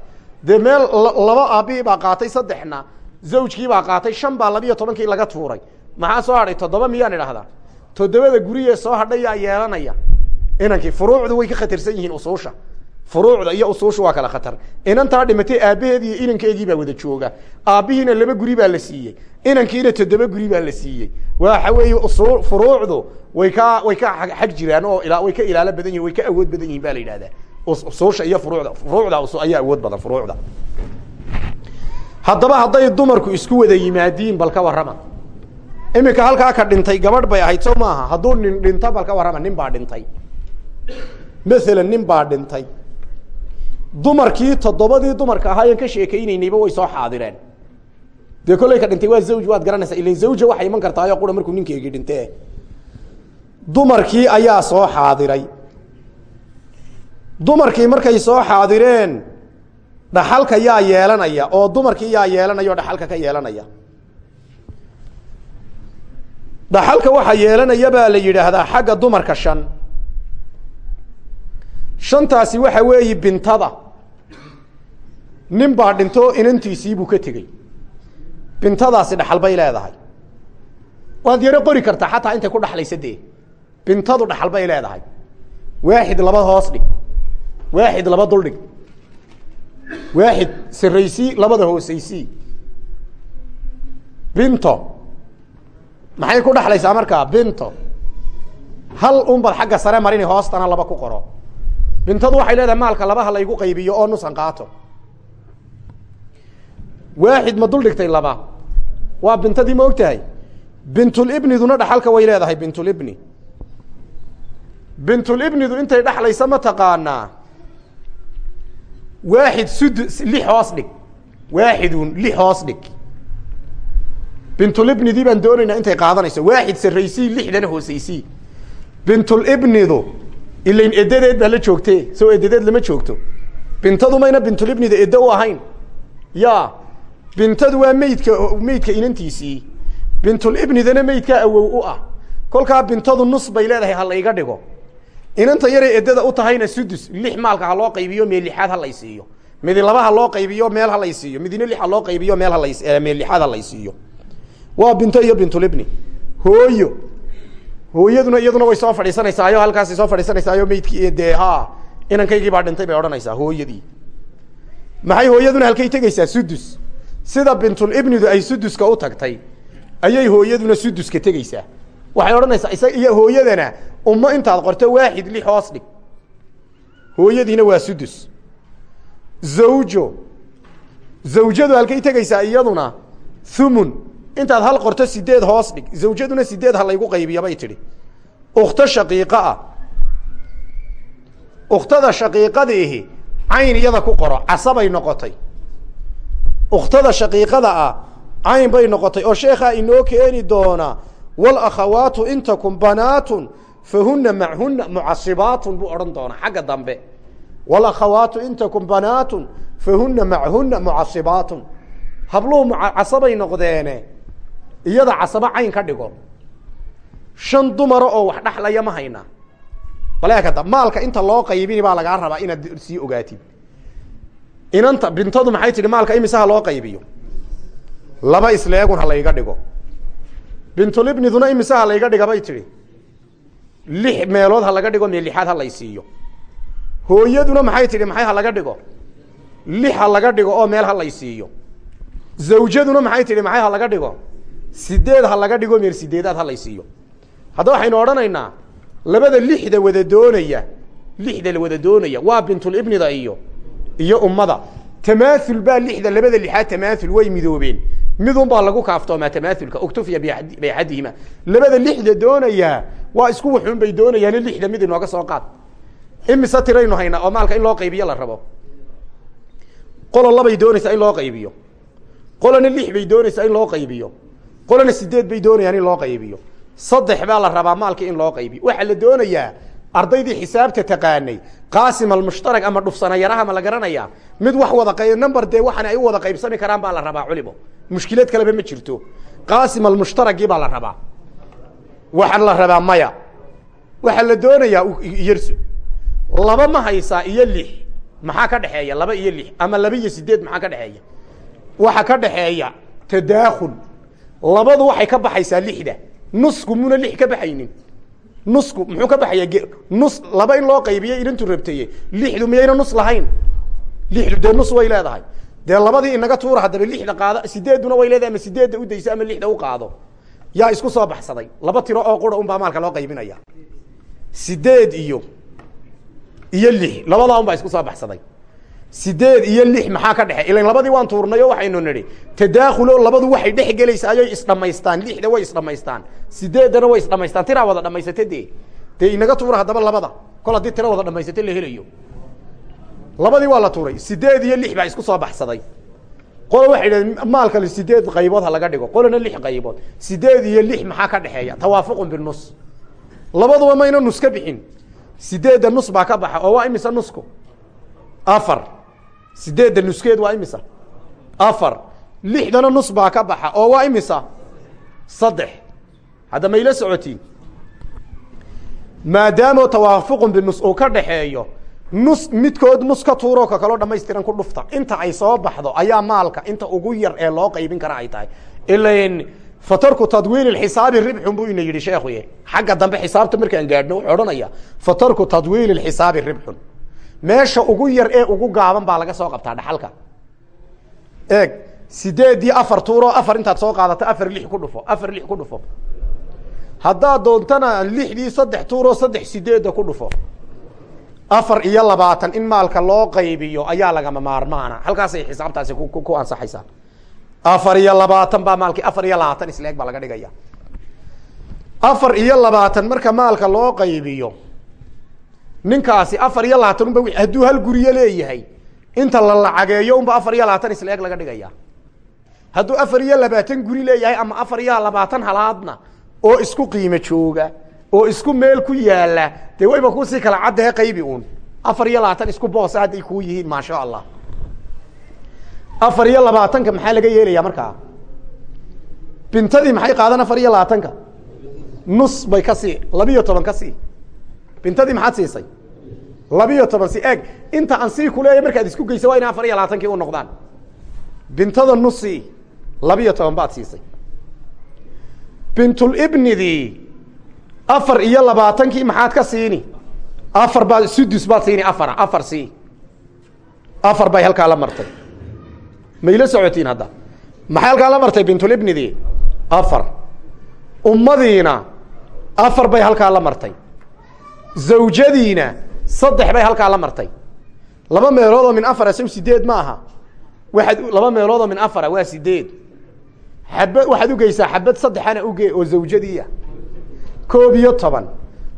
Dee meel laba aabbihii baa qaatay saddexna zawjkii baa qaatay shan baa labiiyo tobankii laga tuuray. Maxaa soo hadhay? Toddoba miyaan idhahdaa? Toddobada guriyee soo hadhay yaa yeelanaya. Inankii furuucdu way ka khatarsan yihiin usuusha furuucda iyo usuusha waa kala khatar. Inantaa dhimatay aabbaheed iyo inankeegii baa wada jooga. Aabbihiina laba guri baa la siiyey. Inankiina toddoba guri baa la siiyey. Waxa weeye usu furuucdu way ka way ka xag jiraan oo ila way ka ilaalo badan yihiin way ka awood badan yihiin ba la yidhahdaa usuusha iyo furuucda furuucda ayaa awood badan furuucda. Haddaba hadday dumarku isku wada yimaadiin bal ka warrama. Iminka halkaa ka dhintay gabadh bay ahayd soo maaha. Hadduu nin dhinto bal ka warrama nin baa dhintay. Maalan nin baa dhintay dumarkii toddobadii dumarka ahaayeen ka sheekaynaynayba way soo xaadireen. Dee kolley ka dhintay waa zawj waad garanaysaa ilan zawja waxay iman kartaayo qura markuu ninkeygii dhintee. Dumarkii ayaa soo xaadiray. Dumarkii markay soo xaadireen dhaxalka yaa yeelanaya oo dumarkii yaa yeelanaya oo dhaxalka ka yeelanaya. Dhaxalka waxaa yeelanaya baa la yidhaahdaa xagga dumarka shan. Shantaasi waxa weeyi bintada nin baa dhinto inantiisii buu ka tegey. Bintadaasi dhaxal bay leedahay. Waad yaro qori kartaa xataa intay ku dhaxlaysa dee bintadu dhaxal bay leedahay. Waaxid laba hoos dhig. Waaxid laba dul dhig. Waaxid saraysii labada hoosaysii. Binto. Maxay ku dhaxlaysaa markaa? Binto. Hal unbad xagga sare marini hoostana laba ku qoro. Bintadu waxay leedahay maalka labaha laygu qaybiyo oo nusan qaato waaxid ma dul dhigtay laba. Waa bintadii ma og tahay bintulibniduna dhaxalka way leedahay bintulibni bintulibnidu intay dhaxlaysa ma taqaanaa waaxid sud lix hoos dhig. Waaxidun lix hoos dhig. Bintulibnidii baan doonaynaa intay qaadanayso. Waaxid saraysii lixdana hoosaysii. Bintulibnidu ilayn edadeed baa la joogte soo edadeed lama joogto. Bintadu mayna bintulibnida eddo u ahayn. Ya bintadu waa meydka meydka inantiisii bintulibnidana meydkaa awow u ah. Kolkaa bintadu nus bay leedahay ha layga dhigo. Inanta yaray eddada u tahayna sudus lix maalka ha loo qaybiyo meel lixaad ha lay siiyo. Midi laba ha loo qaybiyo meel ha lay midina lix ha loo qaybiyo meel halay meel lixaad ha lay waa binto iyo bintulibni hooyo. Hooyaduna iyaduna way soo fadhiisanaysaayo halkaasay soo fadhiisanaysaayo meydkii dee ha inankaygii baa dhintay bay odhanaysaa hooyadii. Maxay hooyaduna halkay tegeysaa sudus sida bintulibnidu ay suduska u tagtay ayay hooyaduna suduska tegeysaa waxay odhanaysaa iyo hooyadana ummo intaad qorto waaxid lix hoos dhig. Hooyadiina waa sudus. Zawjo. Zawjadu halkay tegeysaa iyaduna thumun. Intaad hal qorto sideed hoos dhig. Zawjaduna sideed ha laygu qaybiya bay tidhi. Ukhto shaqiiqa ah. Ukhtada shaqiiqadiihi cayn iyada ku qoro casabay noqotay ukhtada shaqiiqada ah cayn bay noqotay. Oo sheekhaa inoo keeni doona walakhawaatu in takun banaatun fahuna machuna mucasibaatun buu odhan doonaa xagga dambe. Walakhawaatu in takun banaatun fahuna machuna mucasibaatun. Habluhu casabay noqdeene iyada casabo cayn ka dhigo. Shan dumara oo wax dhaxlaya ma haynaa baleekada maalka inta loo qaybini baa lagaa rabaa inaad sii ogaatid inanta bintadu maxay tihi maalka imisaha loo qaybiyo? Laba isleegun ha layga dhigo. Bintulibniduna imisaha layga dhiga bay tihi lix meelood ha laga dhigo meel lixaad ha lay siiyo. Hooyaduna maxay tihi maxay ha laga dhigo? Lix ha laga dhigo oo meel ha lay siiyo. Zawjaduna maxay tihi maxay ha laga dhigo? Sideed ha laga dhigo meel sideedaad ha lay siiyo. Haddaba waxaynu odhanaynaa labada lixda wada doonaya lixda la wada doonaya waa bintulibnida iyo iyo ummada. Tamaaul baa lixda labada lixaad tamaaul way midoobeen. Midun baa lagu kaaftoomaa tamaaulka uktufiya biaxadihima labada lixda doonayaa waa isku wuxuun bay doonayaani lixda mid inooga soo qaad. Imise tiraynu haynaa oo maalka in loo qaybiyo la rabo. Qolo labay doonaysaa in loo qaybiyo. Qolona lix bay doonaysaa in loo qaybiyo. Qolona sideed bay doonayaan in loo qaybiyo. Saddex baa la rabaa maalka in loo qaybiyo. Waxaa la doonayaa ardaydii xisaabta taqaanay qaasim almushtarag ama dhufsanayaraha ma la garanaya. Mid wax wada number dee waxaana ay wada qaybsami karaan baa la rabaa culimo mushkilad kaleba ma jirto. Qaasim almushtaragii baa la rabaa. Waxaa la rabaa maya. Waxaa la doonayaa yarso laba ma haysaa iyo lix. Maxaa ka dhexeeya laba iyo lix. Ama laba iyo sideed maxaa ka dhexeeya waxa ka dhexeeya tadaakhul. Labadu waxay ka baxaysaa lixda. Nusku muna lix ka baxaynin nusku muxuu ka baxaya nus laba in loo qaybiye inantu rabtaye lixdu miyayna nus lahayn? Lixdu dee nus way leedahay. Dee labadii inaga tuura haddaba lixda qaado sideeduna way leedahay ama sideedda udayso ama lixda u qaado. Yaa isku soo baxsaday. Laba tiro oo qura un baa maalka loo qaybinaya. Sideed iyo iyo lix. Labadaa un baa isku soo baxsaday sideed iyo lix maxaa ka dhexe ilan labadii waan tuurnay oo waxaynu nidhi tadaakulo labadu waxay dhex gelaysaayay isdhamaystaan lixda way isdhamaystaan sideeddana way isdhamaystaan tiraa wada dhamaysata dee? Inaga tuura haddaba labada kol haddii tira wada dhamaysata la helayo. Labadii waa la tuuray sideed iyo lix baa isku soo baxsaday. Qola waxay idhahdeen maalkale sideed qaybood ha laga dhigo qolana lix qaybood sideed iyo lix maxaa ka dhexeeya? Tawaafuqun binus labaduba mayna nus bixin sideedda nus baa ka baxa oo waa imisa nusku? Afar sideedda nuskeed waa imisa? Afar. Lixdana nus baa ka baxa oo waa imisa? Saddex. Hadda mayla socotiin. Maadaamo tawaafuqun binus uu ka dhaxeeyo nus midkood nus ka tuuroo ka kaloo dhamaystiran ku dhufta. Inta ay soo baxdo ayaa maalka inta ugu yar ee loo qaybin kara ay tahay. Ilan fatarku tadwiil xisaabi ribxun buu ina yidhi sheekuye xagga dambe xisaabta markaan gaadhno wuxuu odhanaya fatarku tadwiil xisaabi ribxun meesha ugu yar ee ugu gaaban baa laga soo qabtaa dhaxalka. Eeg sideedii afar tuuroo afar intaad soo qaadato afar lix ku dhufo afar lix ku dhufo? Haddaad doontana lixdii saddex tuuroo saddex sideedda ku dhufo. Afar iyo labaatan in maalka loo qaybiyo ayaa lagama maarmaana. Halkaasay xisaabtaasi ku ansaxaysaa. Afar iyo labaatan baa maalkii afar iyo labaatan isleeg baa laga dhigaya afar iyo labaatan marka maalka loo qaybiyo ninkaasi afar iyo labaatan unba hadduu hal guriyo leeyahay inta la lacageeyo unba afar iyo labaatan isleeg laga dhigaya hadduu afar iyo labaatan guri leeyahay ama afar iyo labaatan halaadna oo isku qiimo jooga oo isku meel ku yaalla dee wayba ku sii kala caddahe qaybi uun. Afar iyo labaatan isku boosa hadday kuu yihiin maasha allah afar iyo labaatanka maxaa laga yeelaya markaa bintadii maxay qaadan afar iyo labaatanka? Nus bay ka sii labiyo toban ka sii bintadii maxaad siisay? Labiyo toban si eeg. Inta aan sii kuleeya markaad isku geysa waa ina afar iyo labaatankii u noqdaan. Bintada nusi labiyo baad siisay. Bintulibnidii afar iyo labaatankii maxaad ka siini? Afar baad sudus baad siini afara afar sii. Afar bay halkaa la martay. Mayla socotiin hadda? Maxay halkaa la martay bintulibnidii afar. Ummadiina afar bay halkaa la martay zawjadiina saddex bay halkaa la martay. Laba meelood oo min afara sow sideed ma aha. Waaad laba meelood oo min afara waa sideed. Xaba waxaad ugeysaa xabad saddexana uge oo zawjadiia koob iyo toban.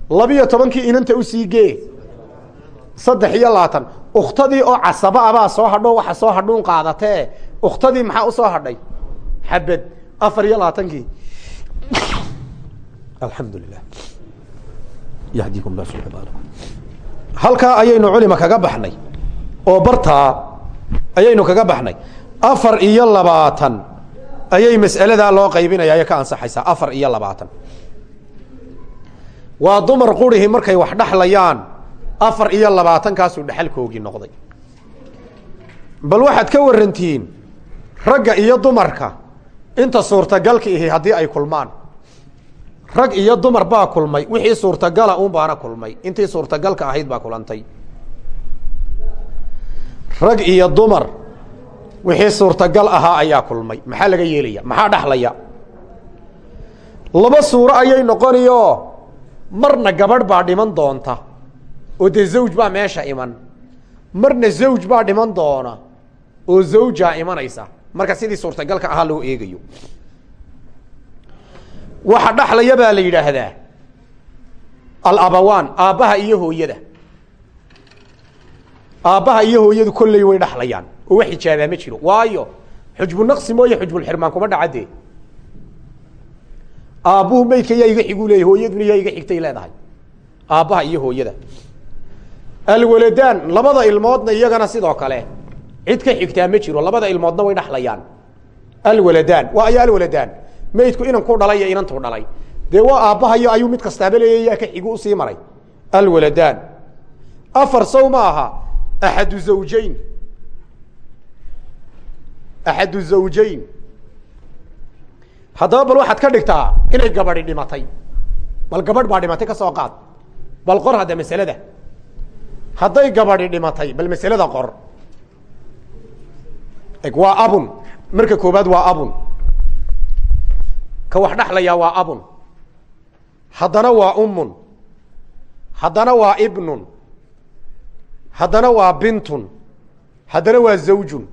Labiyo tobankii inanta u sii gee. Saddex iyo labaatan. Uktadii oo casaba abaa soo hadho waxa soo hadhuun qaadatee. Uktadii maxaa u soo hadhay? Xabad. Afar iyo labaatankii. [COUGHS] Alxamdulilah yahdikum la subxaanakum halkaa ayaynu culima kaga baxnay oo bartaa ayaynu kaga baxnay afar iyo labaatan ayay mas'aladaa loo qaybinaya ay ka ansaxaysaa afar iyo labaatan. Waa dumar qurihi markay wax dhaxlayaan afar iyo labaatankaasuu dhexalkoogii noqday. Bal waxaad ka warantihiin ragga iyo dumarka inta suurtagalka ihi haddii ay kulmaan rag iyo dumar baa kulmay wixii suurtagala un baana kulmay. Intii suurtagalka ahayd baa kulantay. Rag iyo dumar wixii suurtagal ahaa ayaa kulmay. Maxaa laga yeelaya? Maxaa dhaxlaya? Laba suuro ayay noqoniyo marna gabadh baa dhiman doonta. Oo dee zawj baa meesha iman. Marna zawj baa dhiman doona. Oo zawjaa imanaysa. Marka sidii suurtagalka ahaa loo eegayo waxa dhaxlaya baa la yidhaahdaa. Alabawaan aabbaha iyo hooyada. Aabbaha iyo hooyadu kolley way dhaxlayaan. Oo wax xijaabaa ma jiro. Waayo xujbu naqsi mooye xujbulxirmaan kuma dhacadee. Aabbuhu meydka yaa iga xigu leeyay hooyaduna yaa iga xigtay leedahay. Aabbaha iyo hooyada. Alwaladaan labada ilmoodna iyagana sidoo kale cid ka xigtaa ma jiro. Labada ilmoodna way dhaxlayaan. Alwaladaan waa ayo alwaladaan maydku inanku dhalay iyo inantuu dhalay. Dee waa aabbahayo ayuu mid kastaaba leeya ka xigu u sii maray. Alwaladaan. Afar sow ma aha. Axadu zawjayn. Axadu zawjayn. Haddaba bal waxaad ka dhigtaa inay gabadhi dhimatay. Bal gabadh baa dhimatay ka soo qaad. Bal qor hadda masalada. Hadday gabadhi dhimatay bal masalada qor. Waa abun. Marka koobaad waa abun ka wax dhaxlayaa waa abun. Haddana waa ummun. Haddana waa ibnun. Haddana waa bintun. Haddana waa zawjun.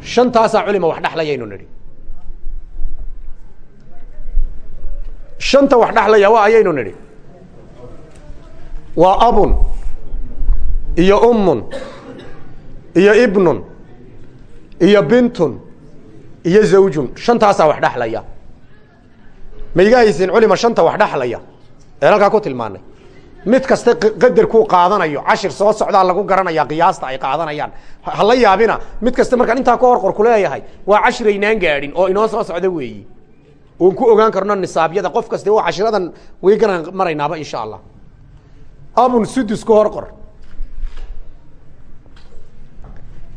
Shantaasaa culima wax dhaxlayaynu nidhi. Shanta wax dhaxlaya waa ayaynu nidhi. Waa abun. Iyo ummun. Iyo ibnun. Iyo bintun iyo zawjun shantaasaa wax dhaxlaya. Ma iga haysin culima shanta wax dhaxlaya. Ee halkaa ku tilmaanay. Mid kasta qadarkuu qaadanayo cashir soo socdaa lagu garanaya qiyaasta ay qaadanayaan. Hala yaabina mid kasta markaan intaa ka hor qor kuleeyahay waa cashiraynaan gaadhin oo inoo soo socda weeyi. Oon ku ogaan karno nisaabyada qof kaste waa cashiradan weyganaan maraynaaba insha allah. Abun sudus ku hor qor.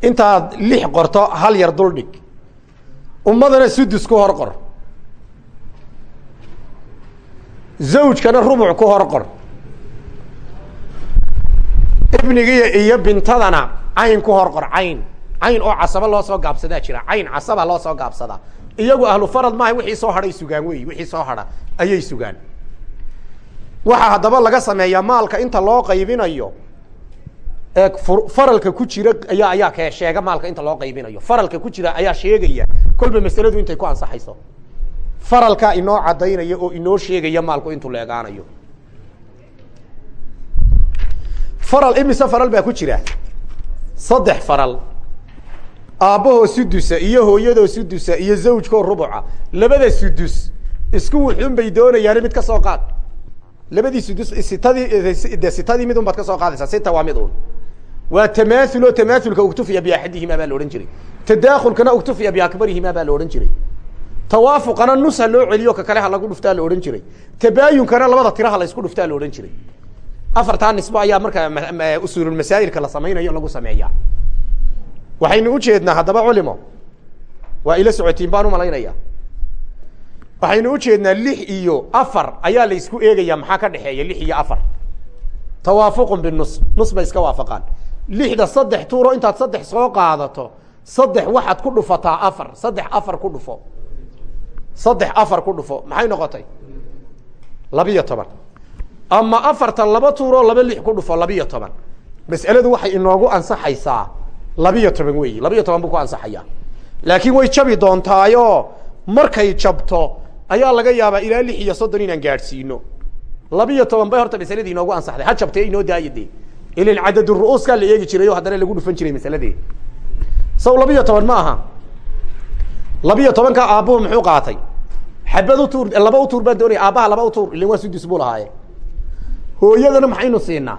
Intaad lix qorto hal yar dul dhig ummadana sudus ku hor qor. Zawjkana rubuc ku hor qor. Ibnigiya iyo bintadana cayn ku hor qor cayn. Cayn oo casaba loo soo gaabsadaa jira cayn casaba loo soo gaabsadaa. Iyagu ahlu farad maaha wixii soo hadhay sugaan wey wixii soo hadha ayay sugaan. Waxaa haddaba laga sameeyaa maalka inta loo qaybinayo faralka ku jira ayaa ayaa sheega maalka inta loo qaybinayo. Faralka ku jira ayaa sheegaya kolba masaladu intay ku ansaxayso. Faralkaa inoo cadaynaya oo inoo sheegaya maalku intuu leegaanayo faral imise faral baa ku jira? Saddex faral. Aabbahoo sudusa iyo hooyadoo sudusa iyo zawjkoo rubuca. Labada sudus isku wuxuun bay doonayaani mid ka soo qaad. Labadii sudus sitadii de sitadii mid un baad ka soo qaadaysaa sita waa mid un waa tamaathul oo tamaathulka uktufiya biaxadihima baa la odhan jiray. Tadaakulkana uktufiya biakbarihima baa la odhan jiray. Tawaafuqana nus ha loo celiyo ka kale ha lagu dhuftaa la odhan jiray tabaayunkana labada tiraha la isku dhuftaa la odhan jiray. Afartaa nisbo ayaa markaa usuululmasaa'ilka la samaynayo lagu sameeyaa. Waxaynu ujeednaa haddaba culimo. Waa ila socotiin baan u malaynaya waxaynu ujeednaa lix iyo afar ayaa la isku eegaya maxaa ka dhexeeya lix iyo afar? Tawaafuqun binus nus bay iska waafaqaan lixda saddex tuuro intaad saddex soo qaadato saddex waxaad ku dhufataa afar saddex afar ku dhufo. Saddex afar ku dhufo maxay noqotay? Labiyo toban. Ama afartan laba tuuroo laba lix ku dhufo labiyo toban. Mas'aladu waxay inoogu ansaxaysaa labiyo toban weeyi labiyo toban buu ku ansaxayaa. Laakiin way jabi doontaayo markay jabto ayaa laga yaabaa ilaa lix iyo soddon inaan gaadhsiino. Labiyo toban bay horta masaladii inoogu ansaxday ha jabtee inoo daaya dee ilan cadadu ru'uuskaa la eegi jiray o haddana lagu dhufan jiray masaladii saw labiyo toban ma aha labiyo tobankaa aabbuhu muxuu qaatay xabad utuur laba utuur baan doonaya aabbaha laba utuur ilan waa sudus buu lahaaye hooyadana maxaynu siinaa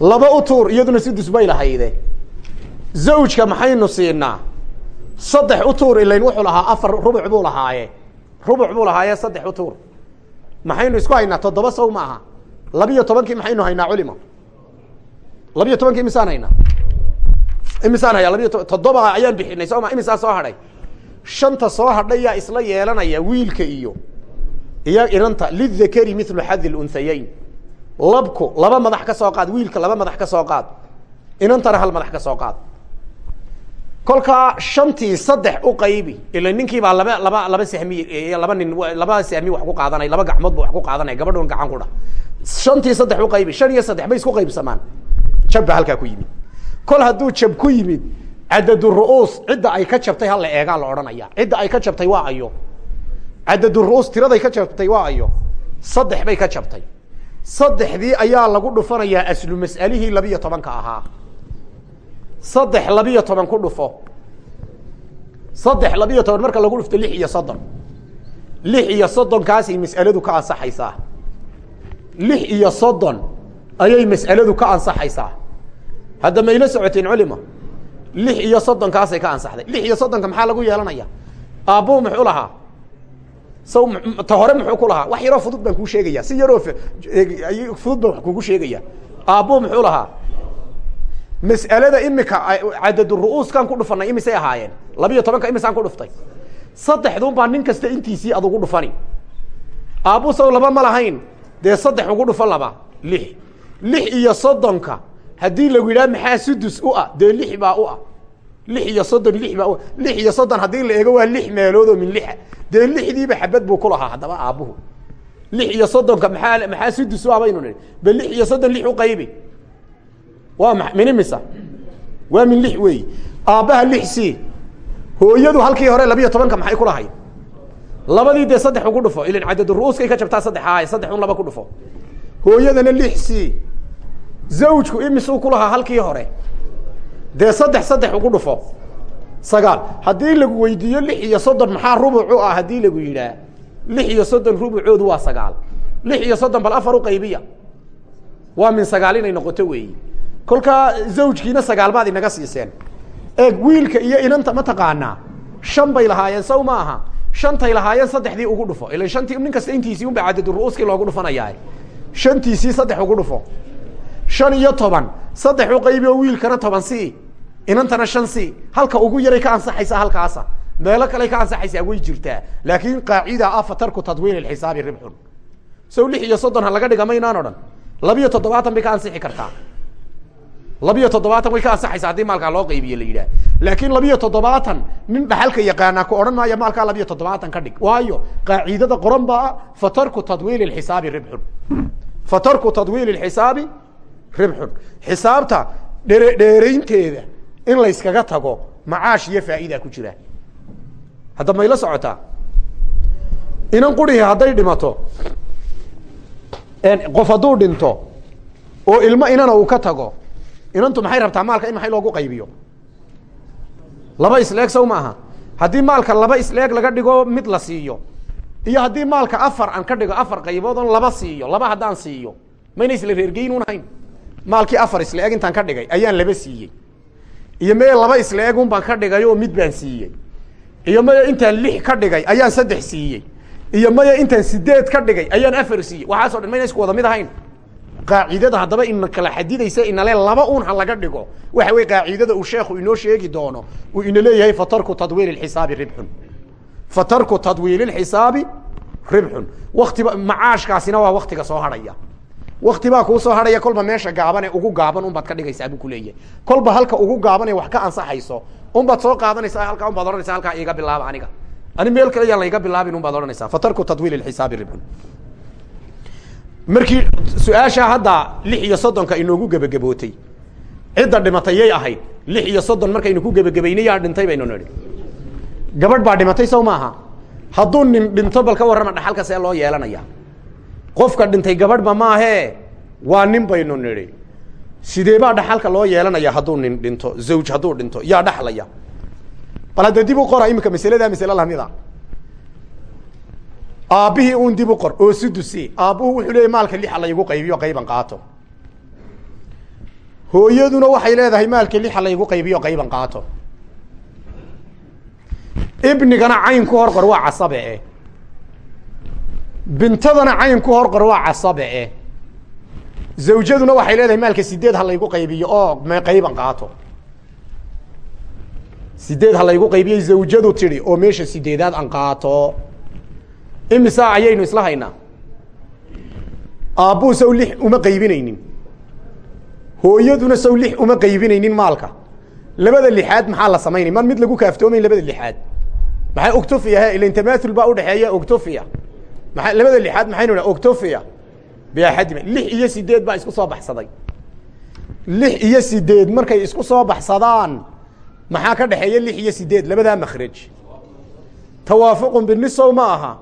laba utuur iyaduna sudus bay lahayde zawjka maxaynu siinaa saddex utuur ilayn wuxuu lahaa afar rubuc buu lahaaye rubuc buu lahaaye saddex utuur maxaynu isku haynaa toddoba saw ma aha labiyo tobankii maxaynu haynaa culimo labiyo tobankii imisaan haynaa imisaan hayaa labiyo toban toddoba ayaan bixinay soo ma? Imisaa soo hadhay? Shanta soo hadhay yaa isla yeelanaya wiilka iyo iyo inanta lidakari milu xadi lunhayayn labku laba madax ka soo qaad wiilka laba madax ka soo qaad inantana hal madax ka soo qaad. Kolkaa shantii saddex u qaybi ila ninkii baa laba laba laba sahmi laba nin laba sahmi wax ku qaadanay laba gacmood wax ku qaadanaya gabadhun gacan ku dha. Shantii saddex u qaybi shan iyo saddex bay isku qaybsamaan jab baa halkaa ku yimid. Kol hadduu jab ku yimid cadadu ru'uus cidda ay ka jabtay hala eegaa la odhanaya cidda ay ka jabtay waa ayo. Cadadu ru'uus tiraday ka jabtay waa ayo. Saddex bay ka jabtay. Saddexdii ayaa lagu dhufanayaa aslu mas'alihii labiyo tobanka ahaa. Saddex labiyo toban ku dhufo. Saddex labiyo toban marka lagu dhufto lix iyo soddon. Lix iyo soddonkaasay mas'aladu ka ansaxaysaa. Lix iyo soddon ayay mas'aladu ka ansaxaysaa hadda mayla socoteen culima lix iyo soddonkaasay ka ansaxday. Lix iyo soddonka maxaa lagu yeelanaya? Aabbuhu muxuu lahaa. Saw ta hore muxuu ku lahaa. Wax yaroo fudud baan kuu sheegaya si yaroo fudud baan wax kugu sheegaya aabbuhu muxuu lahaa. Mas'alada imika cadadu ru'uuskaan ku dhufanay imisay ahaayeen. Labiyo tobanka imisaan ku dhuftay. Saddexdun baa nin kasta intiisii ad ugu dhufani. Aabbu saw laba ma lahayn. Dee saddex ugu dhufan laba. Lix. Lix iyo soddonka haddii lagu yidhaha maxaa sudus u ah? Dee lix baa u ah. Lix iyo soddon lix baa u lix iyo soddon haddii la eego waa lix meelood oo min lixa. Dee lixdiiba xabad buu ku lahaa haddaba aabbuhu lix iyo soddonka maxaa maxaa sudus u ah baynu nihi be lix iyo soddon lix u qaybi. Waa ma min imisa waa min lix weeyi. Aabbaha lix c. Hooyadu halkii hore labiyo tobanka maxay ku lahayd? Labadii dee saddex ugu dhufo. Ilan cadadu ru'uuskay ka jabtaa saddex ahay saddex un laba ku dhufo. Hooyadana lix c zawjku imisuu ku lahaa halkii hore. Dee saddex saddex ugu dhufo. Sagaal haddii lagu weydiiyo lix iyo soddon maxaa rubucu ah haddii lagu yidhaah? Lix iyo soddon rubucoodu waa sagaal. Lix iyo soddon bal afar qaybiya. Waa min sagaal inay noqoto weeyi. Kolkaa zawjkiina sagaal baad inaga siiseen. Eeg wiilka iyo inanta ma taqaanaa shan bay lahaayeen saw ma aha. Shantay lahaayeen saddexdii ugu dhufo. Ila shantii nin kasta intiisii unba cadadu ru'uuskii loogu dhufanayaa. Shantiisii saddex ugu dhufo shan iyo toban. Saddex u qaybi oo wiilkana toban si inantana shan si halka ugu yaray ka ansaxaysa halkaasa. Meelo kale ka ansaxaysaa way jirtaa. Laakin qaacida ah fatarku tadwiin xisaabi ribxun. Sow lix iyo soddon ha laga dhiga maynaan odhan labiyo toddobaatan bay ka ansixi kartaa. Labiyo toddobaatan way ka ansaxaysaa haddii maalkaa loo qaybiye la yidhaah. Laakin labiyo toddobaatan nin dhaxalka yaqaanaa ku odhan maayo maalkaa labiyo toddobaatan ka dhig. Waayo qaacidada qoran baa fatarku tadwiil xisaabi ribxun. Fatarku tadwiil xisaabi ribxun xisaabta dhere dheeraynteeda in layskaga tago macaash iyo faa'idaa ku jira. Hadda mayla socotaa? Inan qurihi hadday dhimato qof hadduu dhinto oo ilmo inana uu ka tago inantu maxay rabtaa maalka in maxay loogu qaybiyo? Laba isleeg sow maaha haddii maalka laba isleeg laga dhigo mid la siiyo. Iyo haddii maalka afar aan ka dhigo afar qaybood on laba siiyo. Laba haddaan siiyo. Mayna isla reergeynun hayn maalkii afar isleeg intaan ka dhigay ayaan laba siiyey. Iyo meye laba isleeg un baan ka dhigay oo mid baan siiyey. Iyo maya intaan lix ka dhigay ayaan saddex siiyey. Iyo maya intaan sideed ka dhigay ayaan afar siiyey. Waxaaso dhan mayna isku wada mid ahayn? Qaacidada haddaba ina kala xadidaysa inale laba un ha laga dhigo. Waxa wey qaacidada uu sheekhu inoo sheegi doono uu ina leeyahay fatarku tadwiil xisaabi ribxun. Fatarku tadwiil xisaabi ribxun. Waktiba macaashkaasina waa waktiga soo hadhaya wakti baa kuu soo hadhaya kolba meesha gaaban ee ugu gaaban unbaad ka dhigaysaa buu kuleeyahay kolba halka ugu gaaban ee wax ka ansaxayso unbaad soo qaadanaysaa halkaa unbaad odhanaysa halkaa iga bilaaba aniga. Ani meel kale yaan layga bilaabin unbaad odhanaysaa fatarku tadwiil xisaabi ribxun markii su'aashaa hadda lix iyo soddonka inoogu gebagabootay cidda dhimatay yay ahayd. Lix iyo soddon markaynu ku gebagabaynay yaa dhintay baynu nidhi gabadh baa dhimatay sow maaha. Hadduu nin dhinto bal ka warrama dhaxalka see loo yeelanaya qofka dhintay gabadhba maahee waa nin baynu nidhi. Sidee baa dhaxalka loo yeelanaya hadduu nin dhinto? Zawj hadduu dhinto? Yaa dhaxlaya. Bal hadda dib u qora iminka masaladaa masale lamida aabbihii un dib u qor oo sudusi. Aabbuhu wuxuu leeyay maalka lixa laygu qaybiyo qayban qaato. Hooyaduna waxay leedahay maalka lixa laygu qaybiyo qayban qaato. Ibnigana cayn ku hor qor waa casabe bintadana cayn ku hor qor waa casabe e zawjaduna waxay leedahay maalka sideed ha laygu qaybiyo oo qayban qaato. Sideed ha laygu qaybiyay zawjadu tidhi oo meesha sideedaad an qaato. Imisa ayaynu isla haynaa aabbuu saw lix uma qaybinaynin. Hooyaduna saw lix uma qaybinaynin maalka. Labada lixaad maxaa la samaynay man mid lagu kaaftoomayn labada lixaad. Maxay octofia he ilan tamathul baa udhexeeya octofia maa labada lixaad maxaynu dha octofia biaxadima lix iyo sideed baa isku soo baxsaday. Lix iyo sideed markay isku soo baxsadaan maxaa ka dhexeeya lix iyo sideed labadaa makraj tawaafuqun binisow ma aha.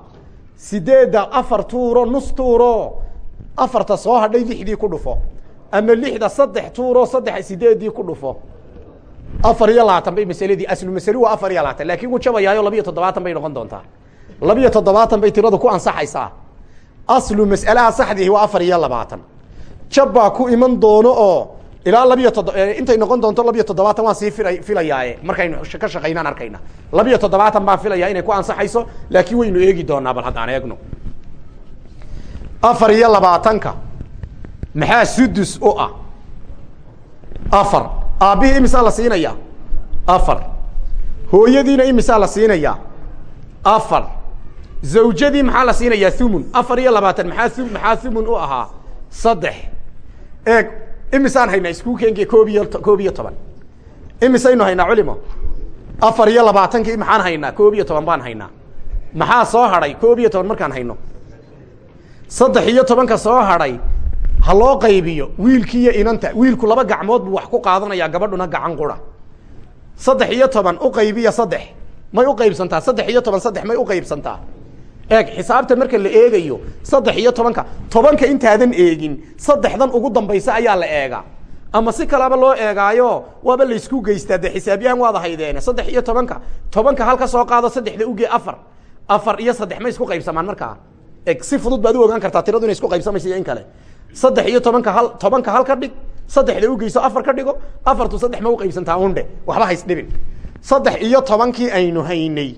Sideedda afar tuuro nus tuuro. Afarta soo hadhay lixdii ku dhufo. Ama lixda saddex tuuro saddex sideeddii ku dhufo. Afar iyo labaatan bay masaladii aslu masale waa afar iyo labaatan. Laakin wuu jabayaayo labiyo toddobaatan bay noqon doontaa labiyo toddobaatan bay tiradu ku ansaxaysaa. Aslu mas'alaha saxdiihi waa afar iyo labaatan. Jab baa ku iman doono oo ilaa labiyo todo intay noqon doonto labiyo toddobaatan waan sii fila filayaaye. Markaynu ka shaqaynaan arkayna. Labiyo toddobaatan baan filayaa inay ku ansaxayso laakiin waynu eegi doonaa bal haddaan eegno. Afar iyo labaatanka. Maxaa sudus u ah? Afar. Aabbihii imisaa la siinayaa? Afar. Hooyadiina imisaa la siinayaa? Afar zawjadii maxaa la siinayaa thumun afar iyo labaatan maxaa maxaa thumun u ahaa saddex eeg imisaan haynaa iskuukenki koob iyo koob iyo toban imisaynu haynaa culimo afar iyo labaatankii maxaan haynaa koob iyo toban baan haynaa maxaa soo hadhay koob iyo toban markaan hayno saddex iyo tobanka soo hadhay ha loo qaybiyo wiilkii iyo inanta wiilku laba gacmood buu wax ku qaadanayaa gabadhuna gacan qura saddex iyo toban u qaybiya saddex may u qaybsantaa saddex iyo toban saddex may u qaybsantaa eeg xisaabta marka la eegayo saddex iyo tobanka. Tobanka intaadan eegin saddexdan ugu dambaysa ayaa la eegaa. Ama si kalaba loo eegaayo waaba laysku geystaa. De xisaabyahan waada haydeene saddex iyo tobanka. Tobanka halka soo qaado saddexda uge afar. Afar iyo saddex may isku qaybsamaan markaa eg si fudud baad u ogaan kartaa tiradu inay isku qaybsamaysa in kale. Saddex iyo tobanka hal tobanka hal ka dhig saddexda ugeyso afar ka dhigo afartu saddex ma uqaybsantaa undhe waxba haysdhibin saddex iyo tobankii aynu haynay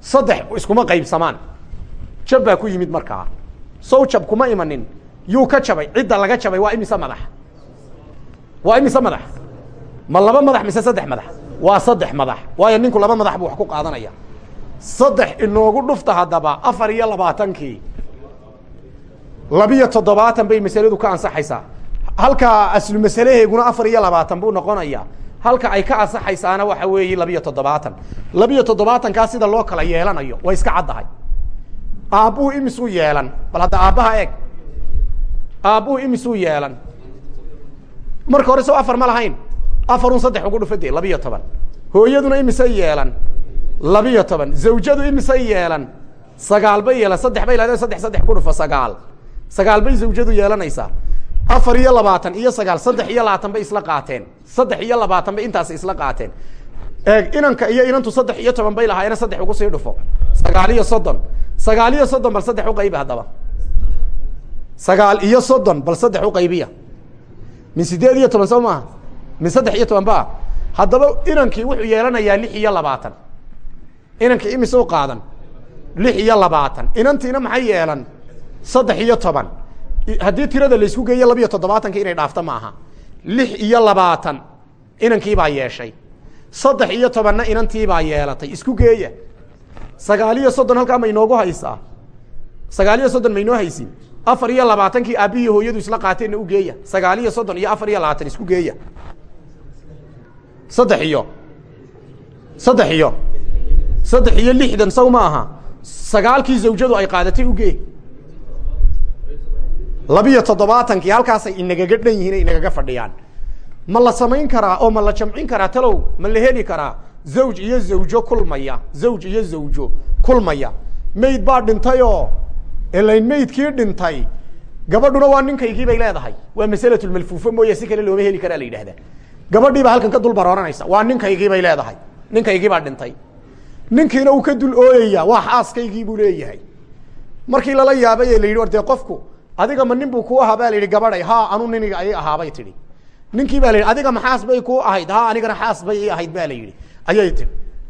saddex iskuma qaybsamaan jab baa ku yimid markaa. Sow jab kuma imanin. Yuu ka jabay cidda laga jabay waa imise madax. Waa imise madax. Ma laba madax mise saddex madax? Waa saddex madax. Waayo ninku laba madax buu wax ku qaadanaya. Saddex inoogu dhufta haddaba afar iyo labaatankii. Labiyo toddobaatan bay masaladu ka ansaxaysaa. Halka aslu masalaheeguna afar iyo labaatan buu noqonaya. Halka ay ka ansaxaysaana waxa weeye labiyo toddobaatan. Labiyo toddobaatankaa sida loo kala yeelanayo way iska caddahay aabbuhu imisuu yeelan. Bal hadda aabbaha eeg. Aabbuhu imisuu yeelan. Marka hore soo afar ma lahayn. Afarun saddex ugu dhufade labiyo toban. Hooyaduna imisay yeelan. Labiyo toban. Zawjadu imisay yeelan. Sagaal bay yeelan. Saddex bay lahdeen saddex saddex ku dhufa sagaal. Sagaal bay zawjadu yeelanaysaa. Afar iyo labaatan iyo sagaal saddex iyo labaatan bay isla qaateen. Saddex iyo labaatan bay intaas isla qaateen. Eeg inanka iyo inantu saddex iyo toban bay lahaayeen saddex ugu sii dhufo. Sagaal iyo soddon sagaal iyo soddon bal saddex uqaybi haddaba. Sagaal iyo soddon bal saddex uqaybiya min sideed iyo toban soo maaha min saddex iyo toban ba. Haddaba inankii wuxuu yeelanayaa lix iyo labaatan. Inankii imise u qaadan? Lix iyo labaatan. Inantiina maxay yeelan? Saddex iyo toban. Haddii tirada laysku geeyo labiyo toddobaatanka inay dhaafto maaha lix iyo labaatan. Inankiibaa yeeshay. Saddex iyo tobanna inantiibaa yeelatay. Isku geeya sagaal iyo soddon halkaa ma haysaa sagaal iyo soddon ma inoo haysin? Afar iyo labaatankii aabbihii hooyadu isla qaateenna u geeya. Sagaal iyo soddon iyo afar iyo labaatan isku geeya. Saddex iyo. Saddex iyo. Saddex iyo lixdan saw ma aha. Sagaalkii zawjadu ay qaadatay ugee labiyo toddobaatankii halkaasay inagaga dhan yihiin inagaga fadhiyaan. Ma la samayn karaa oo ma la jamcin karaa talow? Ma la heli karaa zawj iyo zawjo kulmaya zawj iyo zawjo kulmaya mayd baa dhintayoo elayn maydkii dhintay gabadhuna waa ninkaygii bay leedahay waa masalatulmalfuufo mooye si kale looma heli karaa la yidhahdaa gabadhiibaa halkan ka dul barooranaysa waa ninkaygii bay leedahay ninkaygii baa dhintay ninkiina uu ka dul ooyaya waa xaaskaygii buu leeyahay markii lala yaabay ee la yidhi war dee qofku adiga ma nin buu kuu ahaa baa la yidhi gabadhay ha anu niniga ayay ahaabay tidhi ninkii baa la yidhi adiga ma bay kuu ahayd ha anigana xaas bay i ahayd ba la yidhi ayay tihi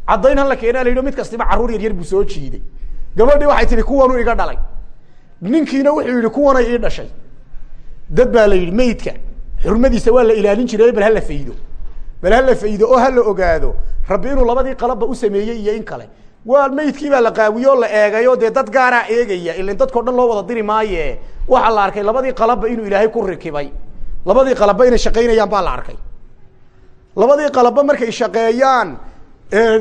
caddayn hala keenaa la mid kastiba carruur yar yar buu soo jiiday. Gabadhii waxay tihi kuwanuu iga dhalay. Ninkiina wuxuu yidhi kuwanay ii dhashay. Dad baa la yidhi meydka xurmadiisa waa la ilaalin jiray bal hala faydo. Bal hala faydo oo hala ogaado. Rabbi inuu labadii qalabba u sameeyey iyo in kale. Waa meydkii baa la qaawiye oo la eegayo dee dad gaaraa eegaya ilan dadkao dhan loo wada diri maaye. Waxaa la arkay labadii qalabba inuu ilaahay ku rikibay. Labadii qalabba inay shaqaynayaan baa la arkay labadii qalabba markay shaqeeyaan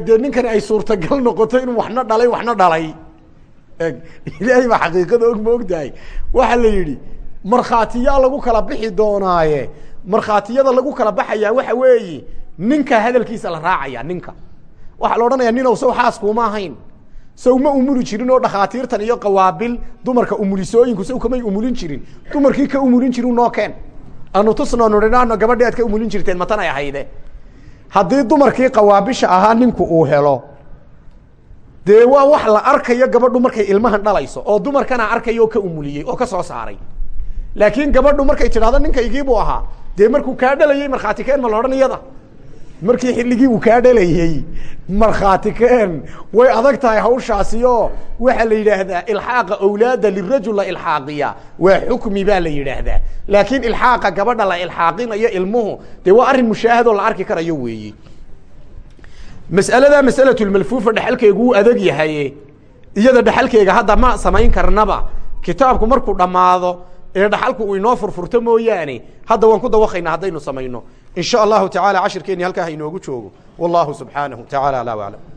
dee ninkani ay suurtagal noqoto inuu waxna dhalay waxna dhalay. Ilaahay baa xaqiiqada og ma ogtahay. Waxaa la yidhi markhaatiyaa lagu kala bixi doonaaye. Markhaatiyada lagu kala baxayaa waxa weeye ninka hadalkiisa la raacaya ninka. Waxaa la odhanaya ninow saw xaaskuuma ahayn. Saw ma umuli jirin oo dhakhaatiirtan iyo qawaabil dumarka umulisooyinku saw kamay umulin jirin. Dumarkii ka umulin jiru noo keen anu tusnoonu dhinaano gabadhii aad ka umulin jirteen matan ay ahayde. Haddii dumarkii qawaabisha ahaa ninku uu helo. Dee waa wax la arkayo gabadhu markay ilmahan dhalayso oo dumarkana arkayo oo ka umuliyey oo ka soo saaray. Laakiin gabadhu markay tidhahdo ninkaygiibuu ahaa dee markuu kaa dhalayey markhaati keen ma la odhan iyada markii xilligii uu kaa dhalayey markhaati keen way adag tahay hawshaasi oo waxaa la yidhaahdaa ilxaaqa awlaada lirajul la ilxaaqiya waa xukmi baa la yidhaahdaa. Laakiin ilxaaqa gabadha la ilxaaqinayo ilmuhu dee waa arrin mushaahadoo la arki karayo weeye mas'aladaa mas'alatulmalfuufa dhexalkeegu wuu adag yahaye iyada dhexalkeega hadda ma samayn karnaba. Kitaabku markuu dhammaado ee dhaxalku uu inoo furfurto mooyaane hadda waan ku dawaqaynaa haddaynu samayno in sha allahu tacala cashirkeeni halkaa ha inoogu joogo. Wallahu subxaanahu tacala alaa aclam